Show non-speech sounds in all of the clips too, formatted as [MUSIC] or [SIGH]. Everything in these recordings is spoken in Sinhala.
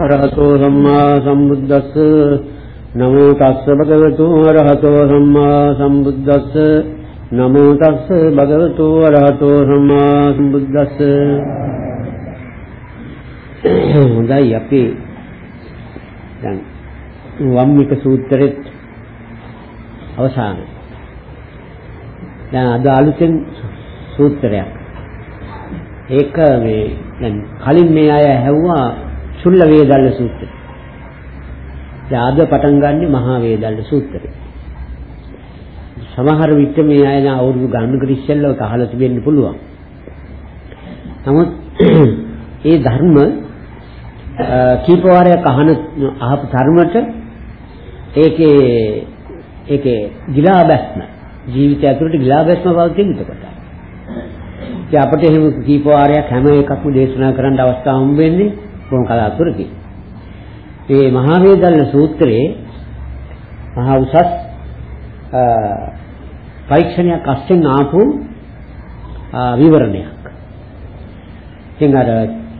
අරහතෝ සම්මා සම්බුද්දස්ස. නමෝ තස්ස භගවතු අරහතෝ සම්මා සම්බුද්දස්ස. නමෝ තස්ස භගවතු අරහතෝ සම්මා සම්බුද්දස්ස. හොඳයි අපි දැන් වම්මික සූත්‍රෙත් අවසාන දැන් අද අලුතෙන් සූත්‍රයක්. ඒක මේ දැන් කලින් මේ අය ඇහුවා චුල්ල වේදල්ල සූත්‍රය. දැන් අද පටන් ගන්නෙ මහා වේදල්ල සූත්‍රය. සමහර විට මේ අය නා අවුරුදු ගණනකට ඉස්සෙල්ලා ඒක අහලා තිබෙන්න පුළුවන්. නමුත් [CLEARS THROAT] ඒ ධර්ම කීප වාරයක් අහන අහපු ධර්මයට ඒකේ ඒකේ ගිලා බැස්ම ජීවිතය ඇතුළට ගිලා බැස්ම පවතින එතකොට. ඉතින් අපිට එහෙම කීප වාරයක් හැම එකක්ම දේශනා කරන්න අවස්ථාව හම්බ වෙන්නේ කොහොම කලාතුරකින්. මේ මහා වේදල්ල සූත්‍රයේ මහා උසස් පරීක්ෂණයක් අස්සෙන් ආපු විවරණයක්. ඉතින් අර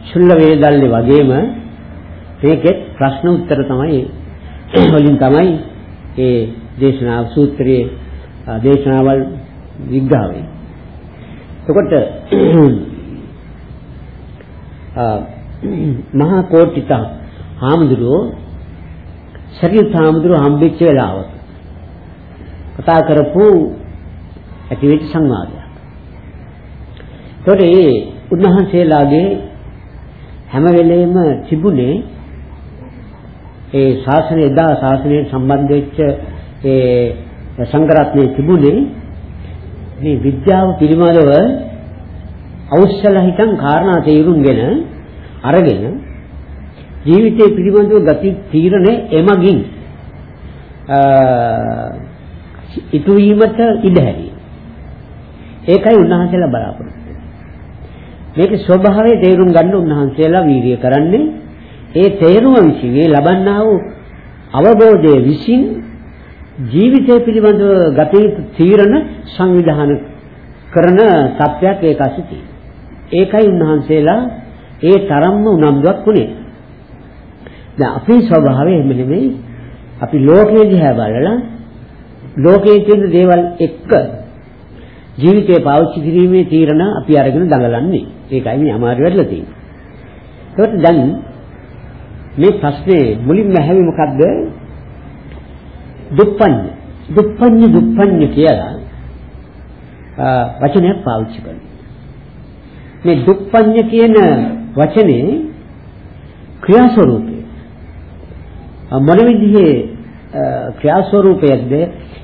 චුල්ල වේදල්ලේ වගේම මේකෙත් ප්‍රශ්න උත්තර තමයි වලින් තමයි ඒ දේශනා සූත්‍රයේ දේශනාවල් විග්‍රහ වෙන්නේ. එතකොට මහා කෝටිත හාමුදුරුවෝ ශරීර හාමුදුරුවෝ හම්බෙච්ච වෙලාවක කතා කරපු ඇතිවෙච්ච සංවාදයක්. එතකොට ඒ උන්වහන්සේලාගේ හැම වෙලෙම තිබුණේ ඒ ශාසනය එදා ශාසනයට සම්බන්ධ වෙච්ච ඒ සංගරත්නයේ තිබුණේ මේ විද්‍යාව පිළිබඳව අවශ්‍යලා හිතන් කාරණා තේරුම්ගෙන අරගෙන ජීවිතය පිළිබඳව ගති තීරණය එමගින් ඉතු වීමට ඉඩ හැරිය. ඒකයි උන්වහන්සේලා බලාපොරොත්තු මේක ස්වභාවය තේරුම් ගන්න උන්වහන්සේලා වීර්ය කරන්නේ ඒ තේරුම විසින් ඒ ලබන්නා වූ අවබෝධයේ විසින් ජීවිතය පිළිබඳව ගත යුතු තීරණ සංවිධානය කරන තත්ත්වයක් ඒක ඇසිතී. ඒකයි උන්වහන්සේලා ඒ තරම්ම උනන්දුවක් උනේ. දැන් අපේ ස්වභාවය එහෙම නෙමෙයි. අපි ලෝකයේ දිහා බලලා ලෝකයේ තියෙන දේවල් එක්ක ජීවිතේ පාවිච්චි කිරීමේ තීරණ අපි අරගෙන දඟලන්නේ. ඒකයි මේ අමාරු වෙලා තියෙන්නේ. ඒකට දැන් මේ ප්‍රශ්නේ මුලින්ම ඇහුවේ මොකද්ද? දුප්පඤ්ඤ. දුප්පඤ්ඤ දුප්පඤ්ඤ කියලා වචනයක් පාවිච්චි කරනවා. මේ දුප්පඤ්ඤ කියන වචනේ ක්‍රියා ස්වરૂපය. මොන විදිහේ ක්‍රියා ස්වરૂපයක්ද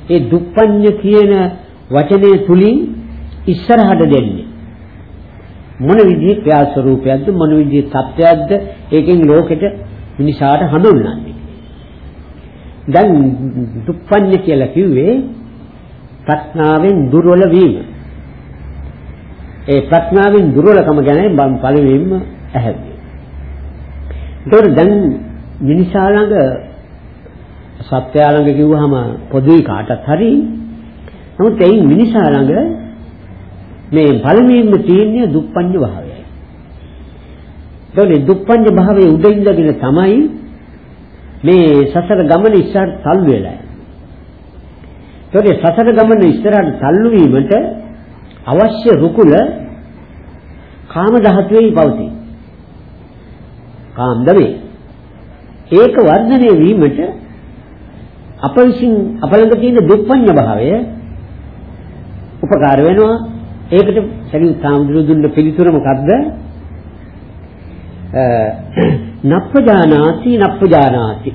ඒ දුප්පඤ්ඤ කියන වචනේ තුලින් ඉස්සරහට දෙන්නේ. මොන විදිහේ ක්‍රියා ස්වરૂපයක්ද මොන විදිහේ தත්වයක්ද ඒකෙන් ලෝකෙට මිනිසාට හඳුන්වන්නේ. දැන් දුප්පඤ්ඤ කියලා කිව්වේ ප්‍රඥාවෙන් දුර්වල වීම. ඒ ප්‍රඥාවෙන් දුර්වලකම ගැන මම පළවෙනිම ඇහැදුවේ. ඒතකොට දැන් මිනිසා ළඟ සත්‍යය ළඟ කිව්වහම පොදුයි කාටත් හරි. නමුත් ඒ මිනිසා ළඟ මේ පළවෙනිම තියෙන්නේ දුප්පඤ්ඤ භාවයයි. ඒතකොට දුප්පඤ්ඤ භාවයේ උඩ ඉඳගෙන තමයි මේ සසර ගමන ඉස්සරහට තල්ලු වෙලා යන්නේ. ඒතකොට සසර ගමන ඉස්සරහට තල්ලු වීමට අවශ්‍ය රුකුල කාම ධාතුවේ පවතී. කාම දමේ. ඒක වර්ධනය වීමට අප විසින් අප ළඟ තියෙන දුප්පඤ්ඤ භාවය උපකාර වෙනවා. ඒකට සරියු සාමුදුරු දුන්න පිළිතුර මොකද්ද? නප්පජානාති නප්පජානාති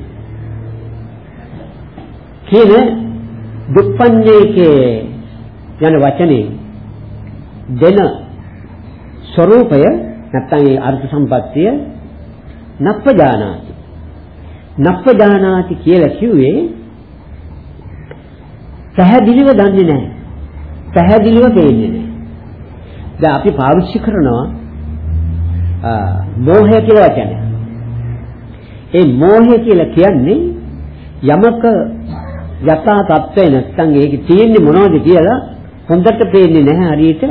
කියන දුප්පඤ්ඤේකේ යන වචනේ දෙන ස්වરૂපය නැත්නම් ඒ අර්ථ සම්පත්තිය නප්පජානාති. නප්පජානාති කියලා කිව්වේ පැහැදිලිව දන්නේ නැහැ. පැහැදිලිව පේන්නේ නැහැ. දැන් අපි පාවිච්චි කරනවා මෝහය කියලා වචනය ඒ මෝහය කියලා කියන්නේ යමක යථා තත්ත්වය නැත්නම් ඒක තියෙන්නේ මොනවද කියලා හොඳට පේන්නේ නැහැ හරියට.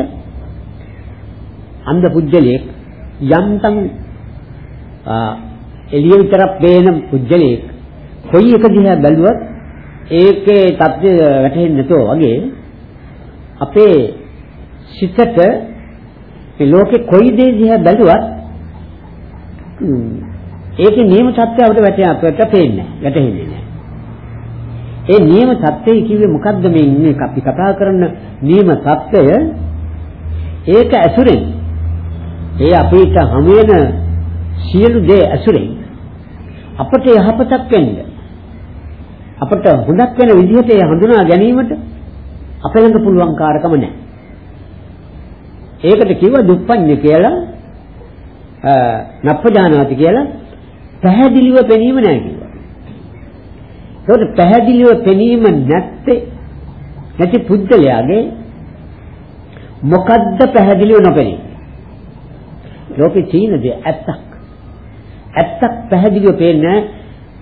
අන්ධ පුජ්‍යලයක් යම්තම් එළිය විතරක් පේන පුජ්‍යලෙක් කොයි එක දිහා බැලුවත් ඒකේ தත්ත්වය වැටහෙන්නේ නැතෝ වගේ අපේ සිතට මේ ලෝකේ කොයි දේ දිහා බැලුවත් ඒකේ නියම தත්ත්වය අපිට වැටෙන අපිට පේන්නේ නැහැ වැටහෙන්නේ නැහැ ඒ නියම தත්ත්වය කිව්වේ මොකද්ද මේ ඉන්නේ අපි කතා කරන නියම தත්ත්වය ඒක ඇසුරෙන් ඒ අපිට හමු වෙන සියලු දේ ඇසුරෙන් අපට යහපතක් වෙන්න අපට හොඳක් වෙන විදිහට ඒ හඳුනා ගැනීමට අපේ ළඟ පුළුවන් කාර්කම නැහැ. ඒකට කිව්ව දුප්පඤ්ඤ කියලා නප්පජානාති කියලා පැහැදිලිව පෙනීම නැහැ කිව්වා. ඒකට පැහැදිලිව පෙනීම නැත්තේ නැති පුද්ගලයාගේ මොකද්ද පැහැදිලිව නොපෙනී? ලෝකේ තියෙන දේ ඇත්තක්. ඇත්තක් පැහැදිලිව පේන්නේ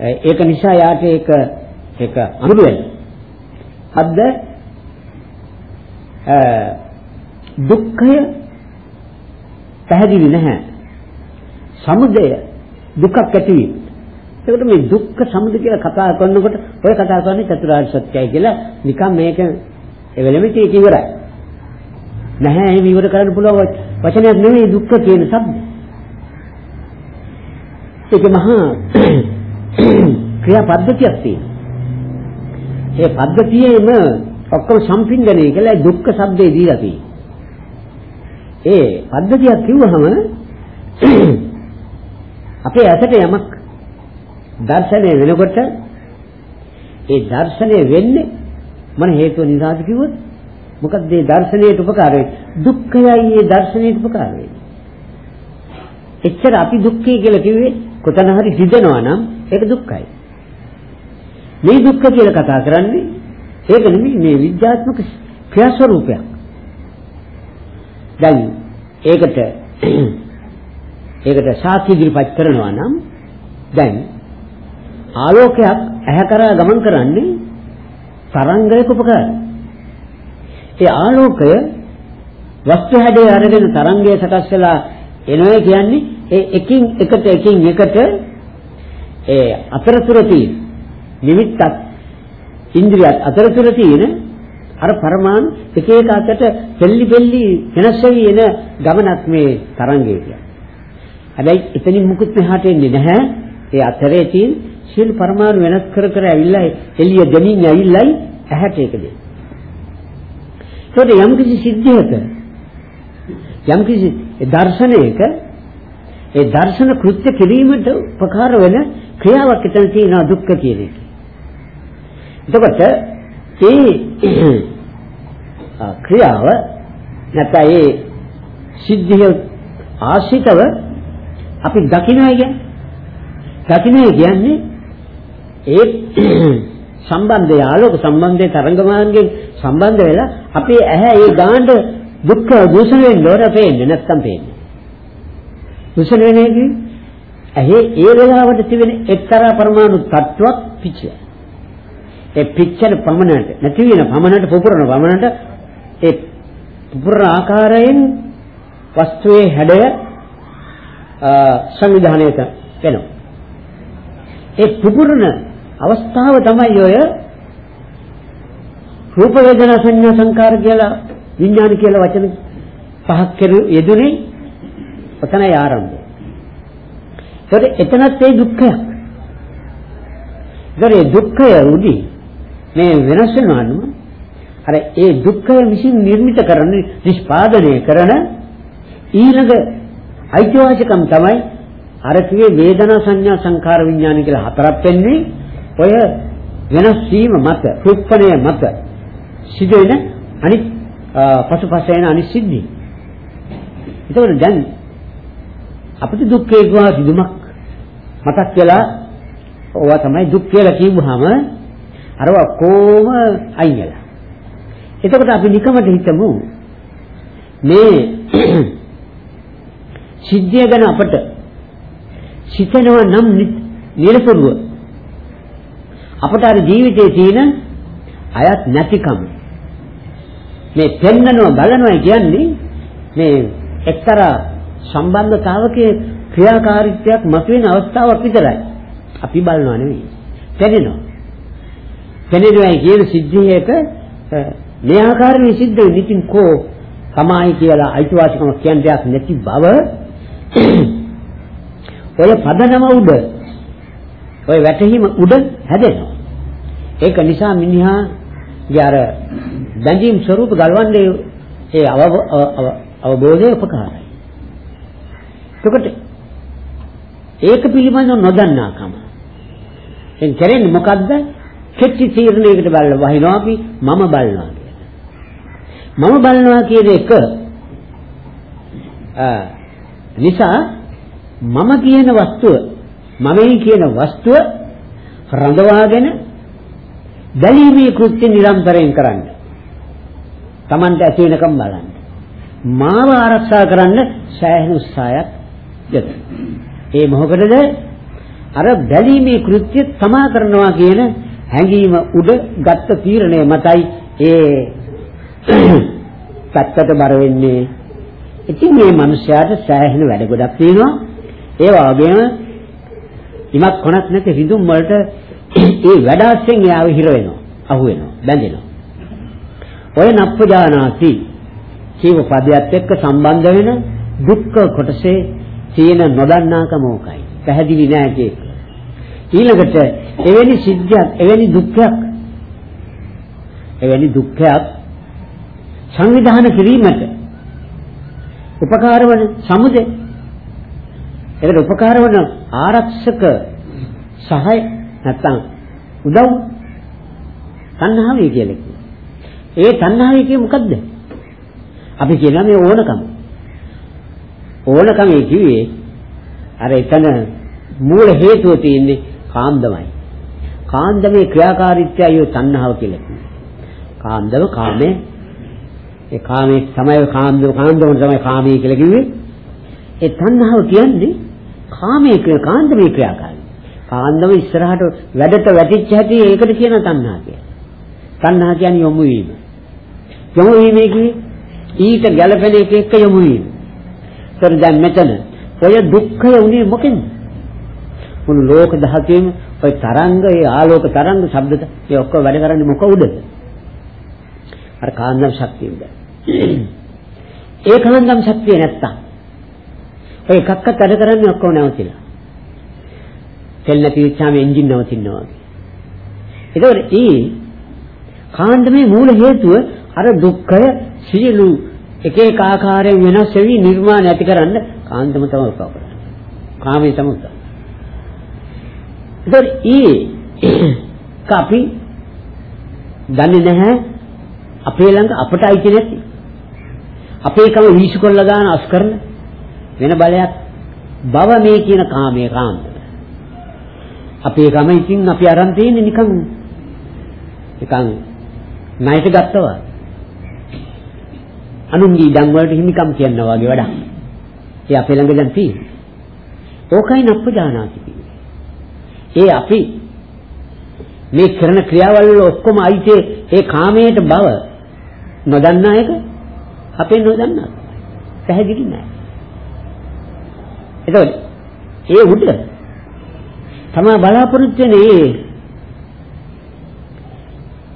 ඒක නිසා යාට ඒක ඒක අමුතු වෙනවා. හද්ද දුක්ඛය පැහැදිලි නැහැ. සමුදය දුකක් ඇතිවීම. ඒකට මේ දුක්ඛ සමුදය කියලා කතා කරනකොට ඔය කතා කරන්නේ චතුරාර්ය සත්‍යයි කියලා නිකන් මේක එවෙලෙම ඒක ඉවරයි. නැහැ එහෙම ඉවර කරන්න පුළුවන් වචනයක් නෙවෙයි දුක්ඛ කියන શબ્ද. ඒක මහා [COUGHS] ක්‍රියා පද්ධතියක් තියෙනවා. ඒ පද්ධතියේම ඔක්කොම සම්පින්දණය කියලා දුක්ඛ શબ્දේ දීලා තියෙනවා. ඒ පද්ධතියක් කිව්වහම [COUGHS] අපේ ඇසට යමක් දර්ශනය වෙනකොට ඒ දර්ශනය වෙන්නේ මොන හේතුව නිසාද කිව්වොත් මොකද මේ දර්ශනයට උපකාර වෙන්නේ දුක්ඛයයි මේ දර්ශනයට උපකාර වෙන්නේ එච්චර අපි දුක්ඛය කියලා කිව්වේ කොතන හරි හිතෙනවා නම් ඒක දුක්ඛයි මේ දුක්ඛ කියලා කතා කරන්නේ ඒක නෙමෙයි මේ විද්‍යාත්මක ක්‍රියාස්වරූපයක් දැන් ඒකට [CLEARS THROAT] ඒකට සාක්ෂි ඉදිරිපත් කරනවා නම් දැන් ආලෝකයක් ඇහැ කරා ගමන් කරන්නේ තරංගයක උපකාරයි. ඒ ආලෝකය වස්තු හැඩය අරගෙන තරංගය සකස් වෙලා එනවා කියන්නේ ඒ එකින් එකට එකින් එකට ඒ අතරතුර තියෙන නිමිත්තක් ඉන්ද්‍රියත් අතරතුර තියෙන අර පරමාණු එක එක අතට දෙල්ලි දෙල්ලි වෙනස් වෙවි එන ගමනක් මේ තරංගය කියන්නේ. හැබැයි එතනින් මුකුත් මෙහාට එන්නේ නැහැ. ඒ අතරේ තියෙන සියලු පරමාණු වෙනස් කර කර ඇවිල්ලා එළිය දෙමින් ඇවිල්ලායි ඇහැට ඒක දෙන්නේ. ඒකට යම් කිසි සිද්ධියක යම් කිසි දර්ශනයක ඒ දර්ශන කෘත්‍ය කිරීමට උපකාර වෙන ක්‍රියාවක් එතන තියෙනවා දුක්ඛ කියන එක. එතකොට ඒ [CLEARS THROAT] ක්‍රියාව නැත්නම් ඒ සිද්ධිය ආශිතව අපි දකින්නයි කියන්නේ. දකින්නේ කියන්නේ ඒ [CLEARS THROAT] සම්බන්ධය ආලෝක සම්බන්ධයේ තරංගමානගෙන් සම්බන්ධ වෙලා අපේ ඇහැ ඒ ගානට දුක්ඛ දූෂණ වෙන්න ඕන පේන්නේ නැත්තම් පේන්නේ. දූෂණ වෙන්නේ ඇහි ඒ වෙලාවට තිබෙන එක්තරා පරමාණු තත්ත්වයක් පිච්චය. ඒ පිච්චෙන පමණට නැති වෙන පමණට පුපුරන පමණට ඒ පුපුරන ආකාරයෙන් වස්තුවේ හැඩය සංවිධානය වෙනවා. ඒ පුපුරන අවස්ථාව තමයි ඔය රූප වේදනා සංඥා සංකාර කියලා විඥාන කියලා වචන පහක් කෙරු යෙදුනේ ඔතනයි ආරම්භය. ඒකට එතනත් ඒ දුක්ඛයක්. ඒකට දුක්ඛය උදී මේ වෙනස් වෙනවා නම අර ඒ දුක්ඛය විසින් නිර්මිත කරන නිෂ්පාදනය කරන ඊළඟ අයිතිවාසිකම් තමයි අර කියේ වේදනා සංඥා සංකාර විඥාන කියලා හතරක් වෙන්නේ ඔය වෙනස් වීම මත කුප්පණය මත සිදුවෙන අනිත් පසුපස එන අනිත් සිද්ධි. ඒකවල දැන් අපිට දුක්ඛේ ගුණ සිදුමක් මතක් වෙලා ඕවා තමයි දුක් කියලා කියවුවාම අරවා කොම අයින් වෙලා. එතකොට අපි නිකමට හිතමු මේ [CLEARS THROAT] සිද්ධිය ගැන අපට සිතනවා නම් නිරතුරුව අපට අර ජීවිතයේ තියෙන අයත් නැතිකම මේ පෙන්නනවා බලනවා කියන්නේ මේ එක්තරා සම්බන්ධතාවකයේ ක්‍රියාකාරීත්වයක් මතුවෙන අවස්ථාවක් විතරයි. අපි බලනවා නෙවෙයි. දැනෙනවා. දැනෙනවා කියන සිද්ධියක මේ ආකාරයෙන් සිද්ධ වෙන්නේ ඉතින් කෝ තමයි කියලා අයිතිවාසිකම කියන දෙයක් නැති බව [CLEARS THROAT] ඔය පදනම උඩ ඔය වැටහීම උඩ හැදෙනවා. ඒක නිසා මිනිහාගේ අර බැඳීම් ස්වરૂප ගලවන්නේ ඒ අවබෝධයේ උපකාරයි. එතකොට ඒක පිළිබඳව නොදන්නාකම. එන් කරන්නේ මොකද්ද? කෙටි තීරණයකට බලලා වහිනවා අපි මම බලනවා මම බලනවා කියන එක නිසා මම කියන වස්තුව මමයි කියන වස්තුව රඳවාගෙන බැලීමේ කෘත්‍ය නිරන්තරයෙන් කරන්න. Tamante ඇති වෙනකම් බලන්න. මාව ආරක්ෂා කරන්න සෑහෙන උත්සාහයක් යොදන්න. ඒ මොකටද? අර බැලීමේ කෘත්‍ය තමා කරනවා කියන හැඟීම උඩ ගත්ත තීරණය මතයි ඒ [COUGHS] පැත්තට බර වෙන්නේ. ඉතින් මේ මිනිස්යාට සෑහෙන වැඩ ගොඩක් තියෙනවා. ඒ වගේම ඉමත් කොනක් නැති රිදුම් වලට [COUGHS] ඒ වැඩාස්සෙන් එයාව හිර වෙනවා. අහු වෙනවා. බැඳෙනවා. ඔය නප්පජානාති කීව පදයට එක්ක සම්බන්ධ වෙන දුක්ඛ කොටසේ තියෙන නොදන්නාකම ඕකයි. පැහැදිලි නෑ කේක. ඊළඟට එවැනි සිද්ධියක්, එවැනි දුක්ඛයක් එවැනි දුක්ඛයක් සංවිධානය කිරීමට උපකාර වන සමුදේ ඒකට උපකාර වන ආරක්ෂක සහාය නැත්තම් උදව් තණ්හාවයි කියලා කියනවා. ඒ තණ්හාවයි කියේ මොකද්ද? අපි කියනවා මේ ඕනකම. ඕනකම කිව්වේ අර එතන මූල හේතුව තියෙන්නේ කාන්දමයි. කාන්දමේ ක්‍රියාකාරීත්වයයි තණ්හාව කියලා කියනවා. කාන්දම කාමේ ඒ කාමයේ තමයි කාන්දම කාන්දම තමයි කාමයේ කියලා කිව්වේ. ඒ තණ්හාව කියන්නේ කාමයේ ක්‍රියා කාන්දමේ ක්‍රියාකාරී. කාන්දම ඉස්සරහට වැඩට වැටිච්ච හැටි ඒකට කියන තණ්හා කියලා. තණ්හා කියන්නේ යොමු වීම. යොමු වීමේ කිව්වේ ඊට ගැළපෙන එක එක්ක යොමු වීම. ඒතර දැන් මෙතන ඔය දුක්ඛය උනේ මොකෙන්ද? මුළු ලෝක ධාතුවේම ඔය තරංග, ඒ ආලෝක තරංග, ශබ්ද ඒ ඔක්කොම වැඩ කරන්නේ මොක උඩද? අර කාන්දම් ශක්තිය උඩ. ඒ කාන්දම් ශක්තිය නැත්තම් ඔය එකක්වත් වැඩ කරන්නේ ඔක්කොම නැවතිලා. තෙල් නැති වෙච්චාම එන්ජින් නවතිනවා. ඒකවල ඒ කාන්දමේ මූල හේතුව අර දුක්ඛය සියලු එක එක ආකාරයෙන් වෙනස් වෙවි නිර්මාණ ඇති කරන්න කාන්දම තමයි උපකාර කරන්නේ. කාමයේ තමයි උපකාර. ඒතර ඊ කපි [COUGHS] දන්නේ නැහැ අපේ ළඟ අපට අයිති නැති අපේ කම වීසු කරලා දාන අස් කරන වෙන බලයක් බව මේ කියන කාමයේ කාන්ත අපේ කම ඉතින් අපි අරන් තියෙන්නේ නිකන් නිකන් ණයට ගත්තා අනුන්ගේ ඉඩම් වලට හිමිකම් කියනවා වගේ වැඩක්. ඒ අපේ ළඟ දැන් තියෙන්නේ. ඕකයි නප්පජානාති ඒ අපි මේ කරන ක්‍රියාවල් වල ඔක්කොම අයිති ඒ කාමයට බව නොදන්නා එක අපේ නොදන්නා. පැහැදිලි නෑ. එතකොට ඒ උඩ තමයි බලාපොරොත්තු වෙන්නේ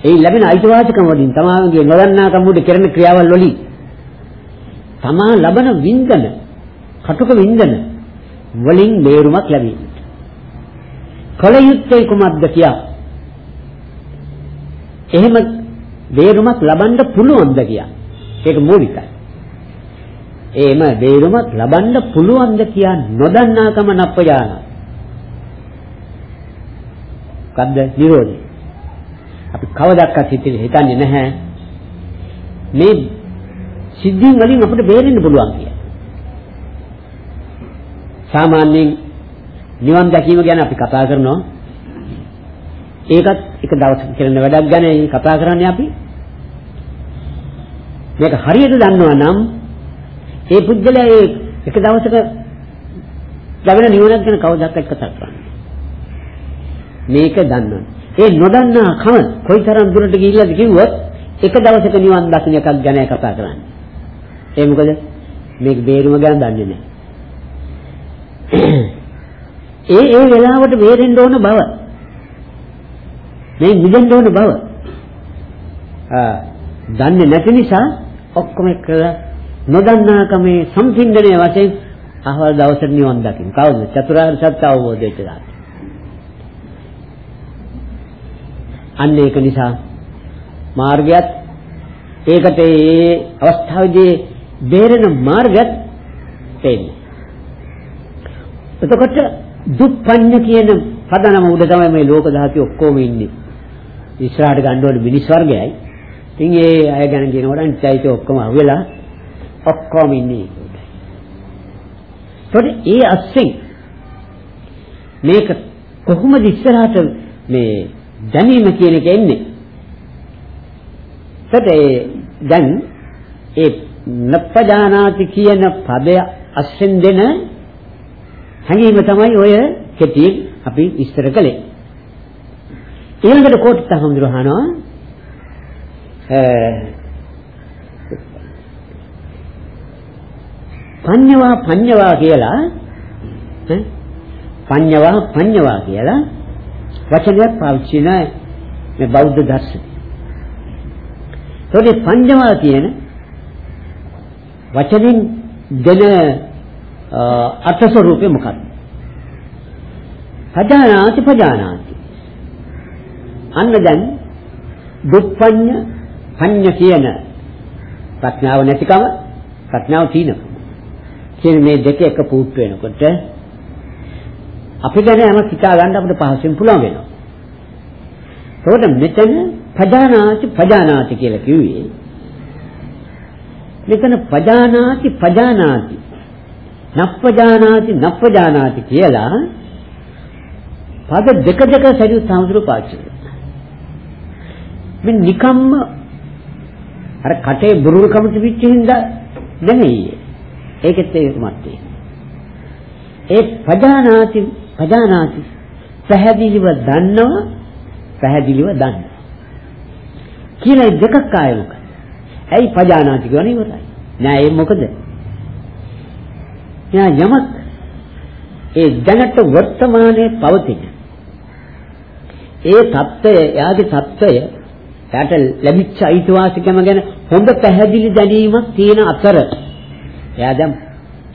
ඒ ලැබෙන අයිතිවාසිකම් වලින් තමාගේ නොදන්නාකම් උඩ කරන ක්‍රියාවල් වලින් තමා ලබන වින්දන කටුක වින්දන වලින් බේරුමක් ලැබීමට කල යුත්තේ කුමක්ද කියා? එහෙම බේරුමක් ලබන්න පුළුවන්ද කියා? ඒක මූලිකයි. එහෙම බේරුමක් ලබන්න පුළුවන්ද කියා නොදන්නාකම නප්පයාන මොකද්ද නිරෝධය? අපි කවදාවත් හිතන්නේ නැහැ. මේ සිද්ධීන් වලින් අපිට බේරෙන්න පුළුවන් කියලා. සාමාන්‍යයෙන් නිවන් දැකීම ගැන අපි කතා කරනවා. ඒකත් එක දවසක කරන වැඩක් ගැන කතා කරන්නේ අපි. මේක හරියට දන්නවා නම් ඒ පුද්ගලයා ඒ එක දවසක ලැබෙන නිවනක් ගැන කවදාවත් කතා කරන්නේ. මේක දන්නවා. ඒ නොදන්නා කම කොයිතරම් දුරට ගිහිල්ලාද කිව්වොත් එක දවසක නිවන් දකින්න එකක් ගැන කතා කරන්නේ. ඒ මොකද මේක බේරුම ගැන දන්නේ නැහැ. ඒ ඒ වෙලාවට වේරෙන්න ඕන බව. මේ නිදෙන්න ඕන බව. ආ දන්නේ නැති නිසා ඔක්කොම කළා නොදන්නාකමේ සම්පින්දනයේ වශයෙන් අහවල් දවසට නිවන් දකින්න. කවුද? චතුරාර්ය සත්‍ය අවබෝධ වෙච්ච දාට. අන්න ඒක නිසා මාර්ගයත් ඒකට ඒ අවස්ථාවේදී බේරෙන මාර්ගයත් තේන්නේ. එතකොට දුප්පඤ්ඤ කියන පදනම උඩ තමයි මේ ලෝක ධාතු ඔක්කොම ඉන්නේ. ඉස්සරහට ගන්න ඕනේ මිනිස් වර්ගයයි. ඉතින් ඒ අය ගැන කියනකොට අනිත්‍යයිත ඔක්කොම අහුවෙලා ඔක්කොම ඉන්නේ. ඒකට ඒ අස්සෙන් මේක කොහොමද ඉස්සරහට මේ දැනීම කියන එක එන්නේ? ඒකට දැන් ඒ නප්පජානාති කියන පදය අස්සෙන් දෙන හැඟීම තමයි ඔය කෙටියෙන් අපි විස්තර කළේ. ඊළඟට කොටත හඳුරනවා පඤ්ඤවා පඤ්ඤවා කියලා පඤ්ඤවා පඤ්ඤවා කියලා වචනයක් පාවිච්චි කරන මේ බෞද්ධ දර්ශනය. ඒකේ පඤ්ඤවා කියන වචනෙන් දෙන අර්ථ ස්වરૂපේ මොකක්ද? පජානාති පජානාති. අන්න දැන් දුප්පඤ්ඤ පඤ්ඤ කියන ප්‍රඥාව නැතිකම ප්‍රඥාව තියෙනකම කියන මේ දෙක එක පුට් වෙනකොට අපි ගැන යමක් හිතා ගන්න අපිට පහසුවෙන් පුළුවන් වෙනවා. ඒකට මෙතන පජානාති පජානාති කියලා කිව්වේ මෙතන පජානාති පජානාති නප්පජානාති නප්පජානාති කියලා පද දෙක දෙක සරියුත් සාමුද්‍ර පාවිච්චි කරනවා. මේ නිකම්ම අර කටේ බුරුල්කම තිබිච්ච හින්දා නෙමෙයි. ඒකෙත් ඒකමත් තියෙනවා. ඒ පජානාති පජානාති පැහැදිලිව දන්නවා පැහැදිලිව දන්නවා. කියලා දෙකක් ආයෙ මොකද? ඇයි පජානාති කියන්නේ ඉවරයි. නෑ ඒ මොකද? යා යමක් ඒ දැනට වර්තමානයේ පවතින ඒ தত্ত্বය එයාගේ தত্ত্বය එයාට ලැබිච්ච අයිතිවාසිකම ගැන හොඳ පැහැදිලි දැනීමක් තියෙන අතර එයා දැන්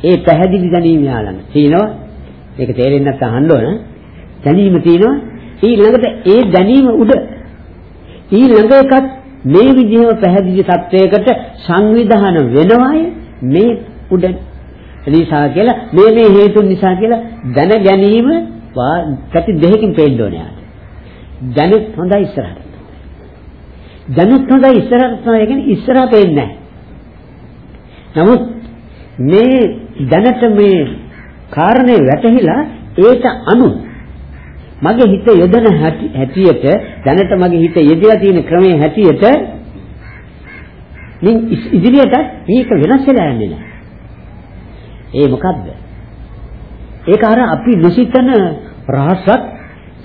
ඒ පැහැදිලි දැනීම යාළඟ තියෙනවා ඒක තේරෙන්න අහන්න ඕන දැනීම තියෙනවා ඊළඟට ඒ දැනීම උඩ ඊළඟ එකක් මේ විදිහම පැහැදිලි තත්වයකට සංවිධාන වෙනවාය මේ උඩ නිසා කියලා මේ මේ හේතුන් නිසා කියලා දැන ගැනීම පැති දෙකකින් පේන්න ඕනේ යාට. දැනුත් හොඳයි ඉස්සරහට. දැනුත් හොඳයි ඉස්සරහට තමයි කියන්නේ ඉස්සරහ පේන්නේ නමුත් මේ දැනට මේ කාරණේ වැටහිලා ඒක අනු මගේ හිත යොදන හැටියට දැනට මගේ හිත යෙදලා තියෙන ක්‍රමයේ හැටියට මින් ඉදිරියට මේක වෙනස් වෙලා යන්නේ නැහැ. ඒ මොකද්ද? ඒක අර අපි දුසිතන රහසක්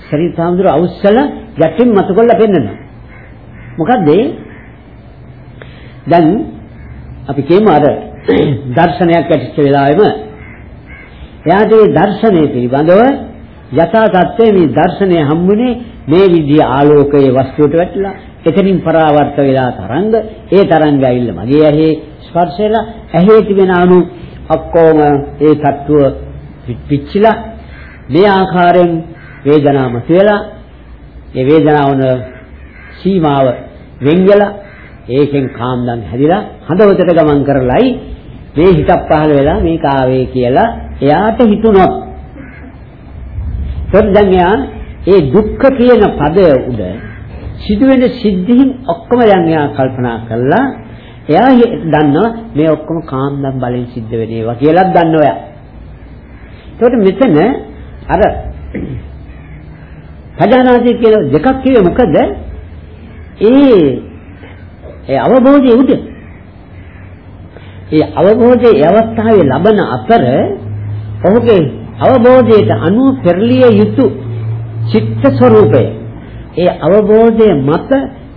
ශ්‍රී සාමුද්‍ර අවුස්සල යටින් මතු කරලා පෙන්නනවා. මොකද්ද දැන් අපි කියමු අර [CLEARS THROAT] දර්ශනයක් ඇතිවෙච්ච වෙලාවෙම එයාට ඒ දර්ශනය පිළිබඳව යථා තත්ත්වයේ මේ දර්ශනය හම්බුනේ මේ විදිය ආලෝකයේ වස්තුවට වැටලා. එතනින් පරාවර්ත වෙලා තරංග. ඒ තරංග ඇවිල්ලා මගේ ඇහි ස්පර්ශ වෙලා ඇහි තිබෙන අණු ඔක්කොම ඒ තත්ත්ව පිච්චිලා මේ ආකාරයෙන් වේදනාව මතුවලා ඒ වේදනාවන සීමාව වෙන්ගලා ඒකෙන් කාම්දන් හැදිලා හදවතට ගමන් කරලයි මේ හිතක් පහළ වෙලා මේක ආවේ කියලා එයාට හිතුනොත් ඒත් දැන් එයා ඒ දුක්ඛ කියන පදය උඩ සිදුවෙන සිද්ධීන් ඔක්කොම දැන් එයා කල්පනා කළා එයා දන්නවා මේ ඔක්කොම කාම්නම් බලෙන් සිද්ධ වෙන ඒවා කියලා දන්නවා එයා. ඒකට මෙතන අර [CLEARS THROAT] පජානාදී කියන දෙකක් කියේ මොකද? ඒ ඒ අවබෝධයේ උද ඒ අවබෝධයේ අවස්ථාවේ ලබන අතර ඔහුගේ අවබෝධයට අනුව පෙරලිය යුතු චිත්ත ස්වરૂපය ඒ අවබෝධය මත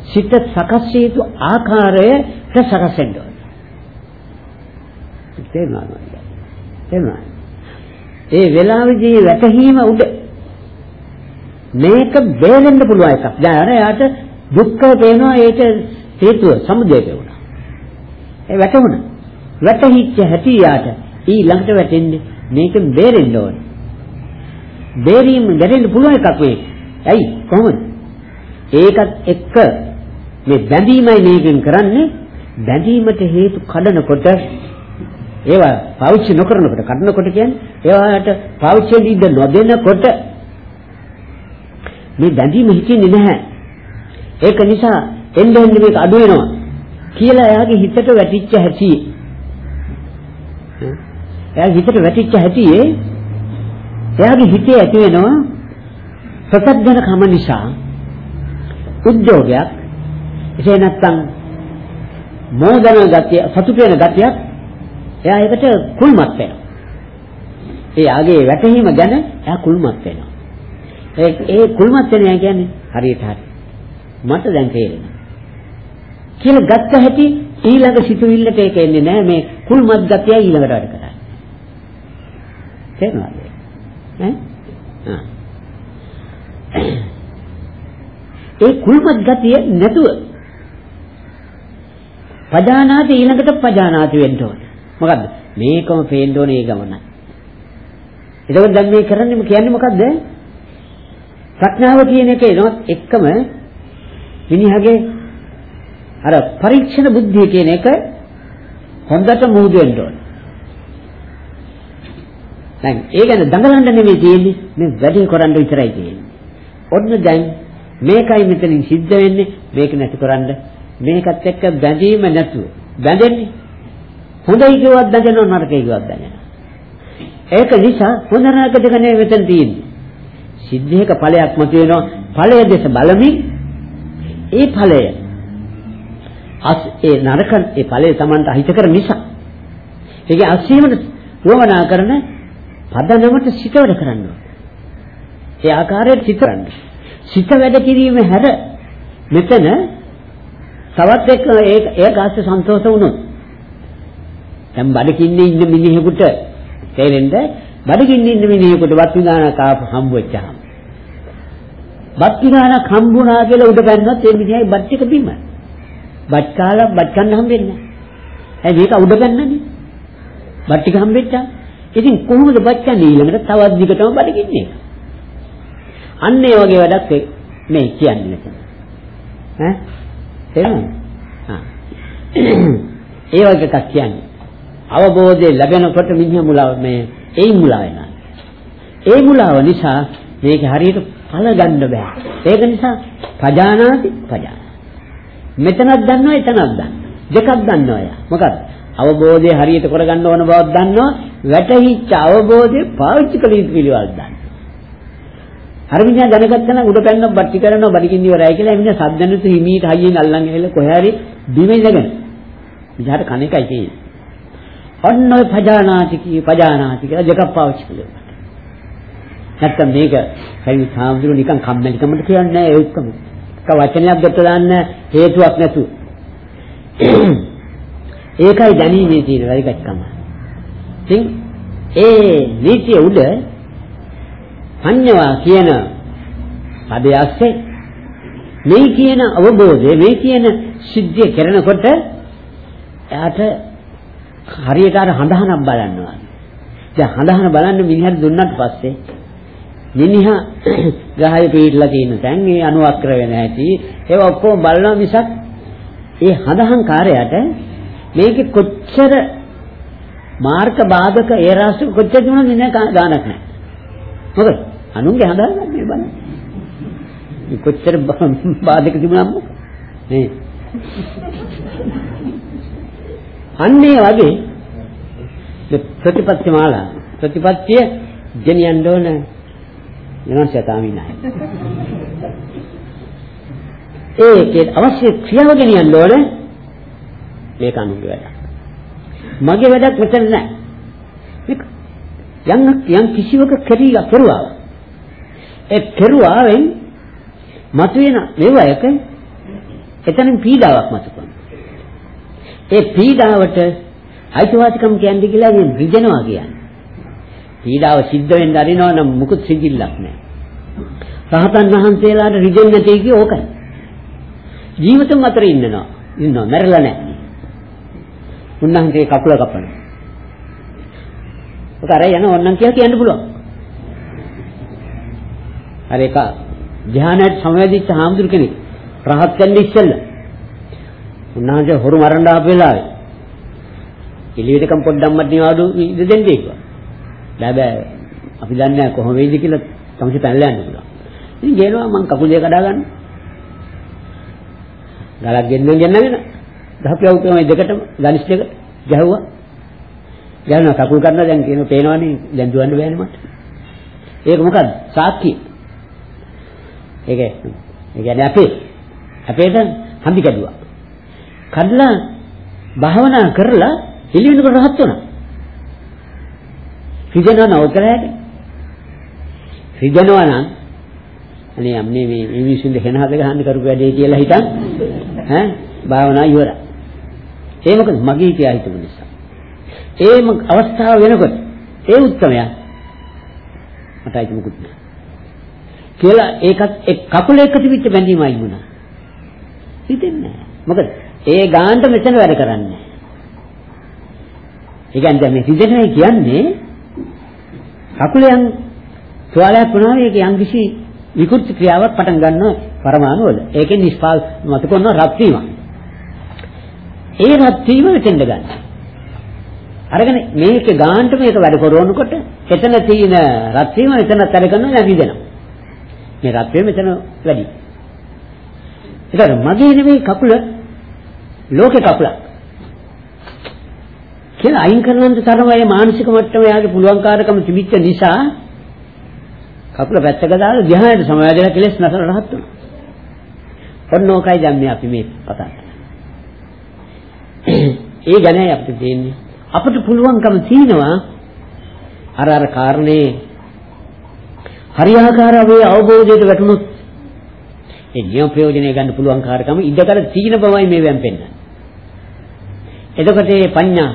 සිත සකස් යුතු ආකාරයට සකස් වෙන්න ඕනේ. තේරුණාද? තේරුණා. ඒ වෙලාවේදී වැටහීම උඩ මේක බේරෙන්න පුළුවන් එකක්. දැන් අර යාට දුක්ඛ පේනවා ඒක හේතුව සමුදය වුණා. ඒ වැටුණා. වැටහිච්ච හැටි යාට ඊළඟට වැටෙන්නේ මේකෙන් බේරෙන්න ඕනේ. බේරීම බේරෙන්න පුළුවන් එකක් මේ. ඇයි කොහොමද? ඒකත් එක්ක මේ බැඳීමයි මේකෙන් කරන්නේ බැඳීමට හේතු කඩනකොට ඒවා පාවිච්චි නොකරනකොට කඩනකොට කියන්නේ ඒවාට පාවිච්චි දෙන්න නොදෙනකොට මේ බැඳීම හිතෙන්නේ නැහැ. ඒක නිසා එන්න එන්න මේක අඩු වෙනවා කියලා එයාගේ හිතට වැටිච්ච හැටි. එයාගේ හිතට වැටිච්ච හැටි එයාගේ හිතේ ඇති වෙනවා ප්‍රත්‍යඥ කම නිසා උද්‍යෝගයක් එසේ නැත්නම් මෝදන ගතිය සතුට වෙන ගතියක් එයා ඒකට කුල්මත් වෙනවා. ඒ ආගේ වැටහීම ගැන එයා කුල්මත් වෙනවා. ඒ ඒ කුල්මත් වෙනවා කියන්නේ හරියට හරි. මට දැන් තේරෙනවා. කියලා ගත්ත හැටි ඊළඟ සිතුවිල්ලට ඒක එන්නේ නැහැ මේ කුල්මත් ගතිය ඊළඟට වැඩ කරන්නේ. තේරෙනවද? ඈ? ආ. ඒ කුල්මත් ගතිය නැතුව පජානාති ඊළඟට පජානාති වෙන්න ඕනේ. මොකද්ද? මේකම පේන්න ඕනේ ඒ ගමනයි. එතකොට දැන් මේ කරන්නේ කියන්නේ මොකද්ද? ප්‍රඥාව කියන එක එනවත් එක්කම මිනිහගේ අර පරීක්ෂණ බුද්ධිය කියන එක හොඳට මුහුදු වෙන්න ඕනේ. දැන් ඒ ගැන දඟලන්න නෙමෙයි තියෙන්නේ මේ වැඩේ කරන්න විතරයි තියෙන්නේ. ඔන්න දැන් මේකයි මෙතනින් සිද්ධ වෙන්නේ මේක නැති කරන්න. මේකත් එක්ක බැඳීම නැතුව. බැඳෙන්නේ? හොඳයි කියවත් බැඳෙනවා නරකයි කියවත් බැඳෙනවා. ඒක නිසා හොඳ නරක දෙක නෙවෙයි මෙතන තියෙන්නේ. සිද්ධේක ඵලයක් මත වෙනවා ඵලය දෙස බලමින් ඒ ඵලය අස් ඒ නරක ඒ ඵලය Tamanට අහිතකර නිසා ඒකේ අසීමට වමනා කරන පදනමට සිත වැඩ කරන්න ඒ ආකාරයට සිත කරන්න. සිත වැඩ කිරීම හැර මෙතන තවත් එක්ක ඒක ඒක ආස්ස සන්තෝෂ වුණොත් දැන් බඩකින්නේ ඉන්න මිනිහෙකුට තේරෙන්න බඩකින්නේ ඉන්න මිනිහෙකුට වත් විදානක් ආපු හම්බ වෙච්චාම බත් විදානක් හම්බුණා කියලා උඩ පැන්නොත් ඒ මිනිහයි බත් ටික බීම. බත් කාලා බත් කන්න හම්බෙන්නේ නැහැ. මේක උඩ පැන්නනේ බත් ටික හම්බෙච්චා. ඉතින් කොහොමද බත් කන්නේ ඊළඟට තවත් දිගටම බඩකින්නේ අන්න ඒ වගේ වැඩක් මේ කියන්නේ මෙතන ඈ තේරුණාද? හා. ඒ වගේ එකක් කියන්නේ. අවබෝධය ලැබෙනකොට මිනිහ මුලාව මේ ඒ මුලාව වෙනවා. ඒ මුලාව නිසා මේක හරියට ඵල ගන්න බෑ. ඒක නිසා පජානාති පජාන. මෙතනක් දන්නවා එතනක් දන්නවා. දෙකක් දන්නවා යා. මොකද? අවබෝධය හරියට කරගන්න ඕන බවක් දන්නවා. වැටහිච්ච අවබෝධය පාවිච්චි කළ යුතු පිළිවෙලක් දන්නවා. අර මිනිහා දැනගත්තා නම් උඩ පැන්න බට්ටි කරනවා බඩකින් ඉවරයි කියලා ඒ මිනිහා සද්දනතු හිමීට හයියෙන් අල්ලන් ගිහලා කොහේ හරි බිම ඉඳගෙන විහාර කණ එකයි තියෙන්නේ. ඔන්න ඔය පජානාති කී පජානාති කියලා දෙකක් පාවිච්චි කළා. නැත්තම් මේක කයි සාමුදුරු නිකන් කම්මැලිකමට කියන්නේ නැහැ ඒකම. එක වචනයක් දෙන්න දාන්න හේතුවක් නැතුව. ඒකයි දැනීමේ තියෙන වැදගත්කම. ඉතින් ඒ නීතිය උඩ සංඥා කියන පදයේ ඇස්සේ මේ කියන අවබෝධය මේ කියන සිද්ධිය කරනකොට එයාට හරියට අර හඳහනක් බලනවා. දැන් හඳහන බලන්න මිනිහට දුන්නාට පස්සේ මිනිහා [CLEARS THROAT] ගහේ පිටලා තියෙන තැන් ඒ අනුවක්‍ර වෙන හැටි ඒව ඔක්කොම බලනවා මිසක් ඒ හඳහන් කාර්යයට මේක කොච්චර මාර්ග බාධක ඒ රාශිය කොච්චර දුන්නද නෑ ගානක් නෑ. මොකද අනුන්ගේ හදාගන්න මේ බලන්න. මේ කොච්චර බාධක තිබුණාම නේ. අන්නේ වගේ ප්‍රතිපත්ති මාලා ප්‍රතිපත්තිය ගෙනියන්න ඕන වෙනස් යතාමි නැහැ. ඒකේ අවශ්‍ය ක්‍රියාව ගෙනියන්න ඕන මේක අනුන්ගේ වැඩක්. මගේ වැඩක් මෙතන නැහැ. මේක යම් යම් කිසිවක කෙරීලා කෙරුවා. ඒ කෙරුවාවෙන් මතුවෙන මේවයක එතනින් පීඩාවක් මතුවෙනවා. ඒ පීඩාවට අයිතිවාසිකම් කියන්නේ කියලා මේ රිජනවා කියන්නේ. පීඩාව සිද්ධ වෙන්න අරිනවා නම් මුකුත් සිද්ධිල්ලක් නැහැ. රහතන් වහන්සේලාට රිදෙන්නේ නැtei කිය ඕකයි. ජීවිතම් අතර ඉන්නවා. ඉන්නවා මැරෙලා නැහැ. උන්වහන්සේ කකුල කපනවා. ඔක අර යන ඕන්නම් කියලා කියන්න පුළුවන්. අර එක ධානයට සමවැදිච්ච හාමුදුර කෙනෙක් රහත් වෙන්න ඉස්සෙල්ලා උන්වහන්සේ හොරු මරන්න ආපු වෙලාවේ එළියටකම් පොඩ්ඩක් මත් නිවාඩු ඉඳ දෙන්නේ කිව්වා. බෑ බෑ අපි දන්නේ නැහැ කොහොම වෙයිද කියලා තමයි පැනලා යන්න පුළුවන්. ඉතින් ගේනවා මං කකුලේ කඩා ගන්න. ගලක් ගෙන්නගෙන ගෙන්නගෙන දහපියව තමයි දෙකටම ගනිස් දෙක ගැහුවා. ගැහුණා කකුල් කඩන දැන් කියන පේනවනේ දැන් දුවන්න බෑනේ මට. ඒක මොකද්ද? සාක්කිය. ඒක ඒ කියන්නේ අපේ අපේට හන්දි කැඩුවා. කඩලා භාවනා කරලා එළි වෙනකොට රහත් වුණා. රිදෙනවා නෝකරයට. රිදෙනවා නම් අනේ අම්නේ මේ මේ මිනිස්සුන්ට හෙන හද ගහන්න කරපු වැඩේ කියලා හිතන් ඈ භාවනා ඉවරයි. ඒ මොකද මගේ කියා හිතපු නිසා. ඒ අවස්ථාව වෙනකොට ඒ උත්තරය මට අයිති මොකුත් නෑ. කියලා ඒකත් එක් කකුල එක තිබිච්ච බැඳීමයි වුණා. හිතෙන්නේ නෑ. මොකද ඒ ගානට මෙතන වැඩ කරන්නේ. ඒ කියන්නේ මේ හිතෙන්නේ කියන්නේ කකුලයන් තුවාලයක් වුණාම ඒක යම්කිසි විකෘති ක්‍රියාවක් පටන් ගන්නවා පරමාණු වල. ඒකෙන් නිෂ්පාද මත කරන රත් වීම. ඒ රත් වීම වෙතෙන්ද ගන්න. අරගෙන මේක ගාන්ට මේක වැඩ කරනකොට එතන තියෙන රත් වීම එතන තර කරනවා නැගිදෙනවා. මේ රත් වීම එතන වැඩි. ඒකට මගේ නෙමෙයි කකුල ලෝකේ කකුලක්. කියලා අයින් කරනන්ත තරම ඒ මානසික මට්ටම යාගේ පුළුවන්කාරකම තිබිච්ච නිසා කකුල පැත්තක දාලා ධ්‍යානයට සමවැදලා කෙලස් නැසල රහත් වෙනවා. ඔන්න ඕකයි දැන් මේ අපි මේ කතා ඒ ගැනයි අපිට දෙන්නේ. අපිට පුළුවන්කම තියෙනවා අර අර කාරණේ හරියාකාරව ඒ අවබෝධයට වැටුණොත් ඒ නියම ප්‍රයෝජනය ගන්න පුළුවන් කාර්කම ඉඳකර තීන බවයි මේ වැම්පෙන්නේ. එතකොට මේ පඤ්ඤා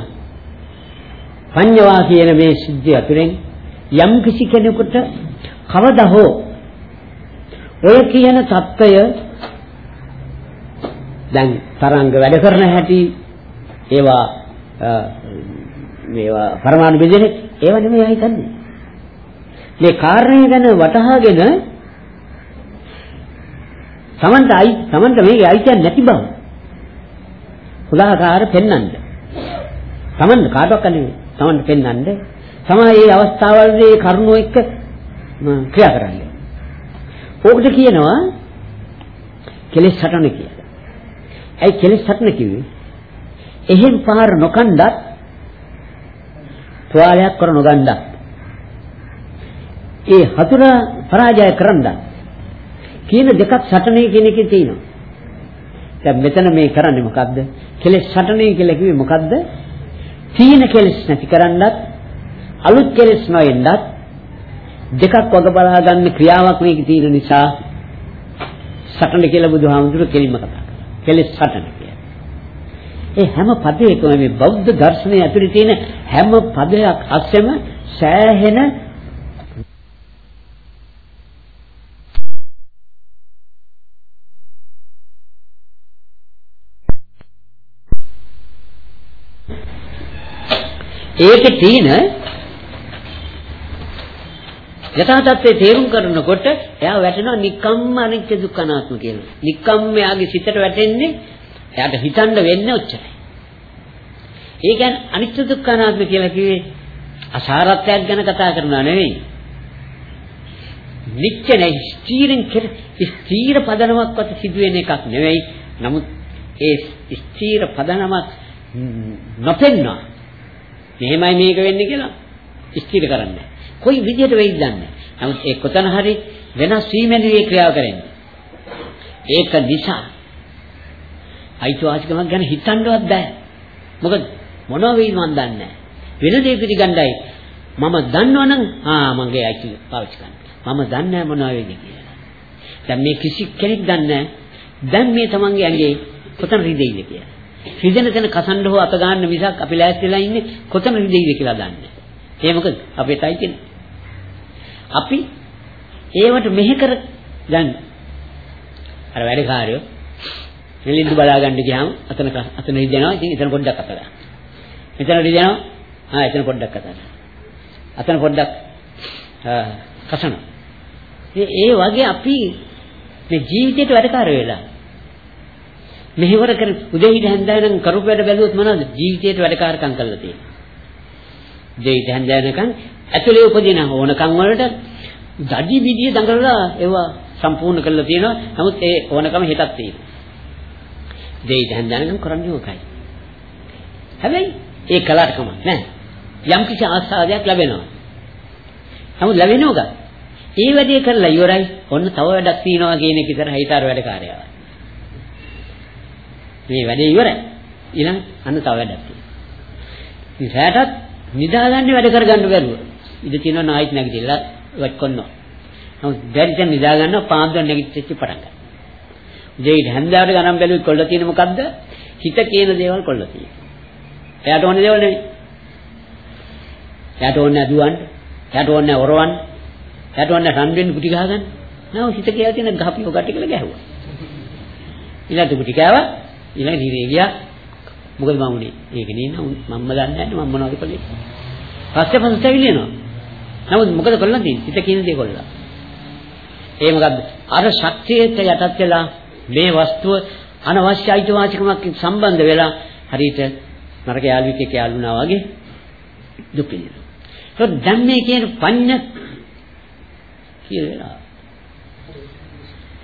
පඤ්ඤවා කියන මේ සිද්ධිය අතුරෙන් යම් කිසි කෙනෙකුට කවදා හෝ ඔය කියන தত্ত্বය දැන් තරංග වැඩ කරන හැටි ඒවා මේවා පරමාණු බෙදෙන ඒව නෙමෙයි හිතන්නේ මේ කාරණේ ගැන වටහාගෙන සමන්ට අයි සමන්ට මේකේ අයිතියක් නැති බව උදාහරණ පෙන්වන්න සමන් කාටවත් නෙමෙයි සමන්ට පෙන්වන්න තමයි මේ අවස්ථාවලදී කරුණෝ එක්ක ක්‍රියා කරන්නේ. ඕකට කියනවා කෙලෙස් හටන කියලා. ඇයි කෙලෙස් හටන කිව්වේ? එහෙන් පාර නොකණ්ඩත් තුවාලයක් කර නොගන්නත්. ඒ හතුර පරාජය කරන්න කියන දෙකක් සටනේ කියන එකේ තියෙනවා. දැන් මෙතන මේ කරන්නේ මොකද්ද? කෙලෙස් සටනේ කියලා කිව්වේ මොකද්ද? තීන කෙලෙස් නැති කරන්නත් අලුත් කෙලෙස් නොයෙන්නත් දෙකක් වග බලා ගන්න ක්‍රියාවක් මේකේ තියෙන නිසා සටන කියලා බුදුහාමුදුරුවෝ කෙලින්ම කතා කරා. කෙලෙස් සටන කියන්නේ. ඒ හැම පදයකම මේ බෞද්ධ දර්ශනයේ ඇතුලේ තියෙන හැම පදයක් අස්සෙම සෑහෙන ඒකේ තියෙන යථා තත්ත්වයේ තේරුම් කරනකොට එයා වැටෙනවා නික්කම්ම අනිත්‍ය දුක්ඛ අනාත්ම කියලා. නික්කම්ම එයාගේ සිතට වැටෙන්නේ එයාට හිතන්න වෙන්නේ ඔච්චරයි. ඒ කියන්නේ අනිත්‍ය දුක්ඛ අනාත්ම කියලා කිව්වේ අසාරත්වයක් ගැන කතා කරනවා නෙවෙයි. නිත්‍ය නැහැ ස්ථීරින් කෙර ස්ථීර පදනමක්වත් සිදුවෙන එකක් නෙවෙයි. නමුත් ඒ ස්ථීර පදනමක් නොපෙන්නවා. මෙහෙමයි මේක වෙන්නේ කියලා ස්ථිර කරන්නේ. කොයි විදිහට වෙයිද දන්නේ. නමුත් ඒ කොතන හරි වෙනස් වීමෙන්දී ක්‍රියාව කරන්නේ. ඒක නිසා අයිතිවාසිකමක් ගැන හිතන්නවත් බෑ. මොකද මොනවා වෙයිද මන් දන්නේ නැහැ. වෙන දේ පිළිගන්නයි මම දන්නවනම් ආ මගේ අයිති පාවිච්චි කරන්න. මම දන්නේ මොනවා වෙයිද කියලා. දැන් මේ කිසි කෙනෙක් දන්නේ දැන් මේ තමන්ගේ ඇඟේ කොතන රිදෙයිද කියලා. රිදෙන තැන කසන්න හෝ අත ගන්න මිසක් අපි ලෑස්තිලා ඉන්නේ කොතන රිදෙයිද කියලා දන්නේ ඒ මොකද අපේ තයිතින් අපි ඒවට මෙහෙ කර ගන්න. අර වැඩකාරයෝ මෙලින්දු බලා ගන්න ගියාම අතන අතන රිදෙනවා. ඉතින් එතන පොඩ්ඩක් අත ගන්න. මෙතන රිදෙනවා. ආ එතන පොඩ්ඩක් අත ගන්න. අතන පොඩ්ඩක් කසනවා. ඒ වගේ අපි මේ ජීවිතේට වැඩකාර වෙලා මෙහෙවර කර උදේ හිට හැන්දෑවෙන් කරුප වැඩ බැලුවොත් මොනවද ජීවිතේට වැඩකාරකම් කරලා තියෙන්නේ. උදේ හිට හැන්දෑවෙනකන් ඇතුලේ උපදින ඕනකම් වලට දඩි විදිය දඟලලා ඒවා සම්පූර්ණ කරලා තියෙනවා. නමුත් ඒ ඕනකම හිතක් තියෙනවා. උදේ හිට හැන්දෑවෙනකන් කරන්නේ මොකයි? හැබැයි ඒ කලකට කමක් නැහැ. යම් කිසි ආස්වාදයක් ලැබෙනවා. නමුත් ලැබෙනවද? ඒ වැඩේ කරලා ඉවරයි. ඔන්න තව වැඩක් තියෙනවා කියන එක විතර හිතාර වැඩ කාර්යයක්. මේ වැඩේ ඉවරයි. ඊළඟ අන්න තව වැඩක් තියෙනවා. ඉතින් සෑටත් නිදාගන්නේ වැඩ කරගන්න බැරුව. ඉඳ තියෙනවා නායිත් නැගිටලා වත් කොන්නෝ. නමුත් බැරි දැන් නිදා ගන්නවා පාන්දර නැගිටිච්ච පටන් ගන්නවා. උදේට හැන්දෑවට ගණන් බැලුවොත් කොල්ල තියෙන මොකද්ද? හිත කියන දේවල් කොල්ල තියෙනවා. එයාට ඕනේ දේවල් නෙවෙයි. එයාට ඕනේ දුවන්න. එයාට ඕනේ ඔරවන්න. එයාට ඕනේ රන් වෙන්න කුටි ගහගන්න. නෝ හිත කියලා තියෙන ගහපිය ගටි කියලා ගැහුවා. ඊළඟට කුටි කෑවා. ඊළඟ නිරේ ගියා. මොකද මම උනේ? ඒක නේ මම්ම දන්නේ නැහැ මම මොනවද කළේ. පස්සේ පස්සේ ඇවිල්ලිනවා. නමුත් මොකද කරලා තියෙන්නේ? හිත කියන දේ කොල්ලා. ඒ මොකද්ද? අර ශක්තියට යටත් වෙලා මේ වස්තුව අනවශ්‍ය අයිතිවාසිකමක් සම්බන්ධ වෙලා හරියට නරක යාළුවෙක් යාළුනා වගේ දුක් විඳිනවා. ඒක දැන් මේ කියන පඤ්ඤ කියලා.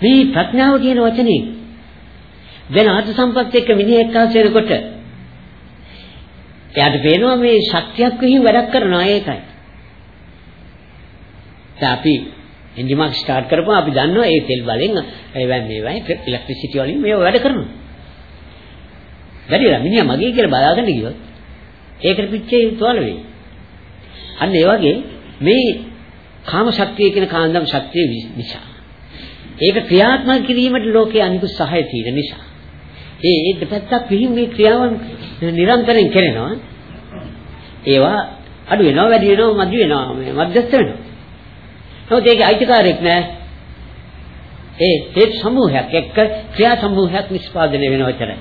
මේ ප්‍රඥාව කියන වචනේ දැන් ආත්ම සම්පත් එක්ක මිනිහ එක්කාස වෙනකොට එයාට පේනවා මේ ශක්තියක් විහිං වැඩක් කරනවා ඒකයි. දැන් අපි එන්ජිමක් ස්ටාර්ට් කරපුවම අපි දන්නවා ඒ තෙල් බලෙන් ඒවෙන් මේවයි ඉලෙක්ට්‍රිසිටි වලින් මේව වැඩ කරනවා. වැඩිලා මිනිහා මගේ කියලා බලාගෙන ගියොත් ඒකට පිච්චේ තුවාල වෙයි. අන්න ඒ වගේ මේ කාම ශක්තිය කියන කාන්දම් ශක්තිය නිසා. ඒක ක්‍රියාත්මක කිරීමට ලෝකයේ අනිකුත් සහය තියෙන නිසා. ඒ ඒ දෙපැත්තක් පිළිම මේ ක්‍රියාවන් නිරන්තරයෙන් කරනවා. ඒවා අඩු වෙනවා වැඩි වෙනවා මදි වෙනවා මේ මධ්‍යස්ථ වෙනවා. නමුත් ඒකේ අයිතිකාරයක් නෑ. ඒ හේත් සමූහයක් එක්ක ක්‍රියා සමූහයක් නිෂ්පාදනය වෙනවා විතරයි.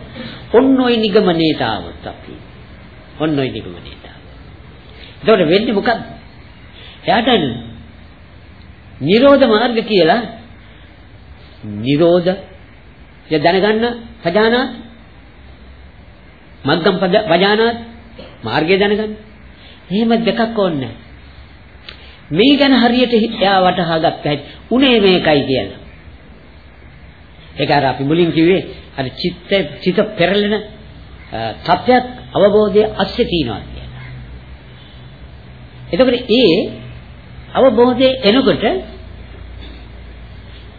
ඔන්න ඔය නිගමනේට ආවොත් අපි. ඔන්න ඔය නිගමනේට එතකොට වෙන්නේ මොකද්ද? එයාට නිරෝධ මාර්ග කියලා නිරෝධ ය දැනගන්න පජානාත් මග්ගම් පජානාත් මාර්ගය දැනගන්න. එහෙම දෙකක් ඕනේ මේ ගැන හරියට එයා වටහා ගත්ත හැටි උනේ මේකයි කියලා. ඒක අර අපි මුලින් කිව්වේ අර චිත්ත චිත පෙරලෙන තත්ත්වයක් අවබෝධයේ අස්සේ තියනවා කියලා. එතකොට ඒ අවබෝධය එනකොට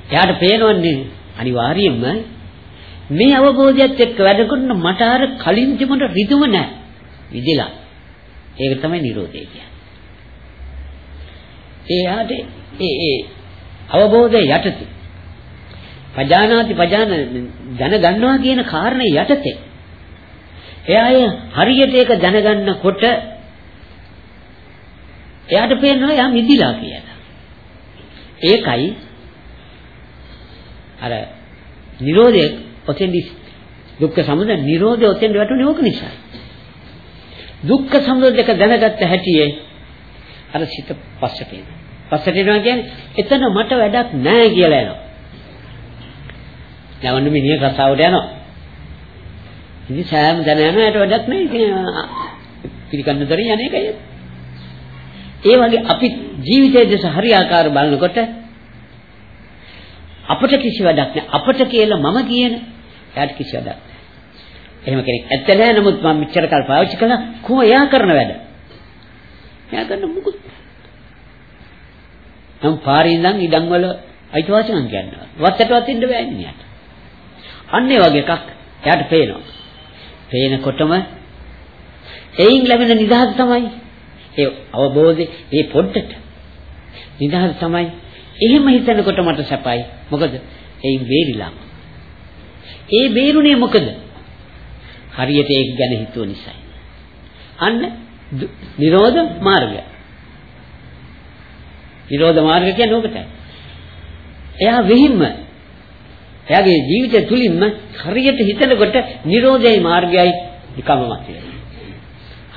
එයාට පේනවන්නේ අනිවාර්යයෙන්ම මේ අවබෝධයත් එක්ක වැඩ කරන මට අර කලින් තිබුණ රිදුම නැහැ. විදිලා. ඒක තමයි Nirodhe කියන්නේ. එයාට ඒ ඒ අවබෝධය යටතේ පජානාති පජාන දැන ගන්නවා කියන කාරණේ යටතේ එයා හරියට ඒක දැනගන්නකොට එයාට පේනවා එයා මිදිලා කියලා. ඒකයි අර Nirodhe ඔතෙන්දි දුක්ඛ සමුදය Nirodhe ඔතෙන්ද වැටුනේ ඕක නිසා. දුක්ඛ සමුදය දෙක දැනගත්ත හැටියේ අර සිත පස්සට එනවා. පස්සට එනවා කියන්නේ එතන මට වැඩක් නැහැ කියලා එනවා. යවන්න මිනිහ කතාවට යනවා. ඉතින් සෑම දැන යනකට වැඩක් නැහැ. ඉතින් පිළිකන්න දරින් අනේකයි. ඒ වගේ අපි ජීවිතයේ දෙස හරියාකාර බලනකොට අපට කිසි වැඩක් නැහැ. අපට කියලා මම කියන එයාට කිසි වැඩක් නැහැ. එහෙම කෙනෙක් ඇත්ත නැහැ. නමුත් මම මෙච්චර කල් පාවිච්චි කළා කොහොම එයා කරන වැඩ. එයා කරන මුකුත්. නම් පාරේ ඉඳන් ඉඩම් වල අයිතිවාසිකම් කියනවා. වත්තටවත් ඉන්න බෑ මිනිහට. අන්න ඒ වගේ එකක් එයාට පේනවා. පේනකොටම එයින් ලැබෙන නිදහස තමයි ඒ අවබෝධය ඒ පොඩ්ඩට. නිදහස තමයි එහෙම හිතනකොට මට සැපයි. මොකද? එයින් බේරිලා. ඒ බේරුනේ මොකද? හරියට ඒක ගැන හිතුව නිසායි. අන්න නිරෝධ මාර්ගය. නිරෝධ මාර්ග කියන්නේ ඕකටයි. එයා වෙහින්ම එයාගේ ජීවිතය තුලින්ම හරියට හිතනකොට නිරෝධයයි මාර්ගයයි එකම මතය.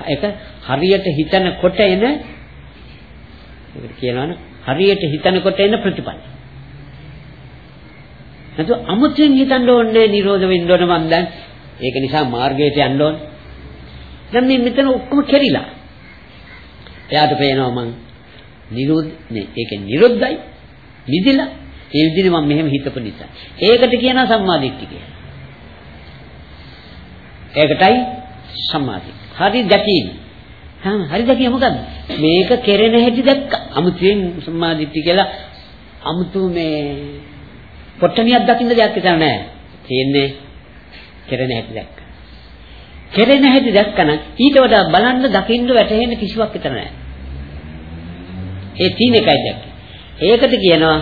ඒක හරියට හිතනකොට එන ඒකට කියනවනේ හරියට හිතනකොට එන ප්‍රතිඵල. නැතු අමුතුවෙන් හිතන්න ඕනේ නිරෝධ වෙන්න ඕන මන් දැන්. ඒක නිසා මාර්ගයට යන්න ඕනේ. දැන් මේ මෙතන ඔක්කොම කෙරිලා. එයාට පේනවා මං නිරෝධ නේ ඒක නිරොද්ධයි. නිදිලා. ඒ විදිහේ මම මෙහෙම හිතපු නිසා. ඒකට කියනවා සම්මාදිට්ඨිය කියලා. ඒකටයි සම්මාදිට්ඨිය. හරි දැකීම. හා හරි දැකීම මොකද්ද? මේක කෙරෙන හැටි දැක්ක. අමුතුවෙන් සම්මාදිට්ඨිය කියලා අමුතු මේ පොට්ටනියක් දකින්න දෙයක් විතර නෑ. තියෙන්නේ කෙරෙන හැටි දැක්ක. කෙරෙන හැටි දැක්කනම් ඊට වඩා බලන්න දකින්න වැටහෙන්න කිසිවක් විතර නෑ. ඒ තීන එකයි දැක්කේ. ඒකට කියනවා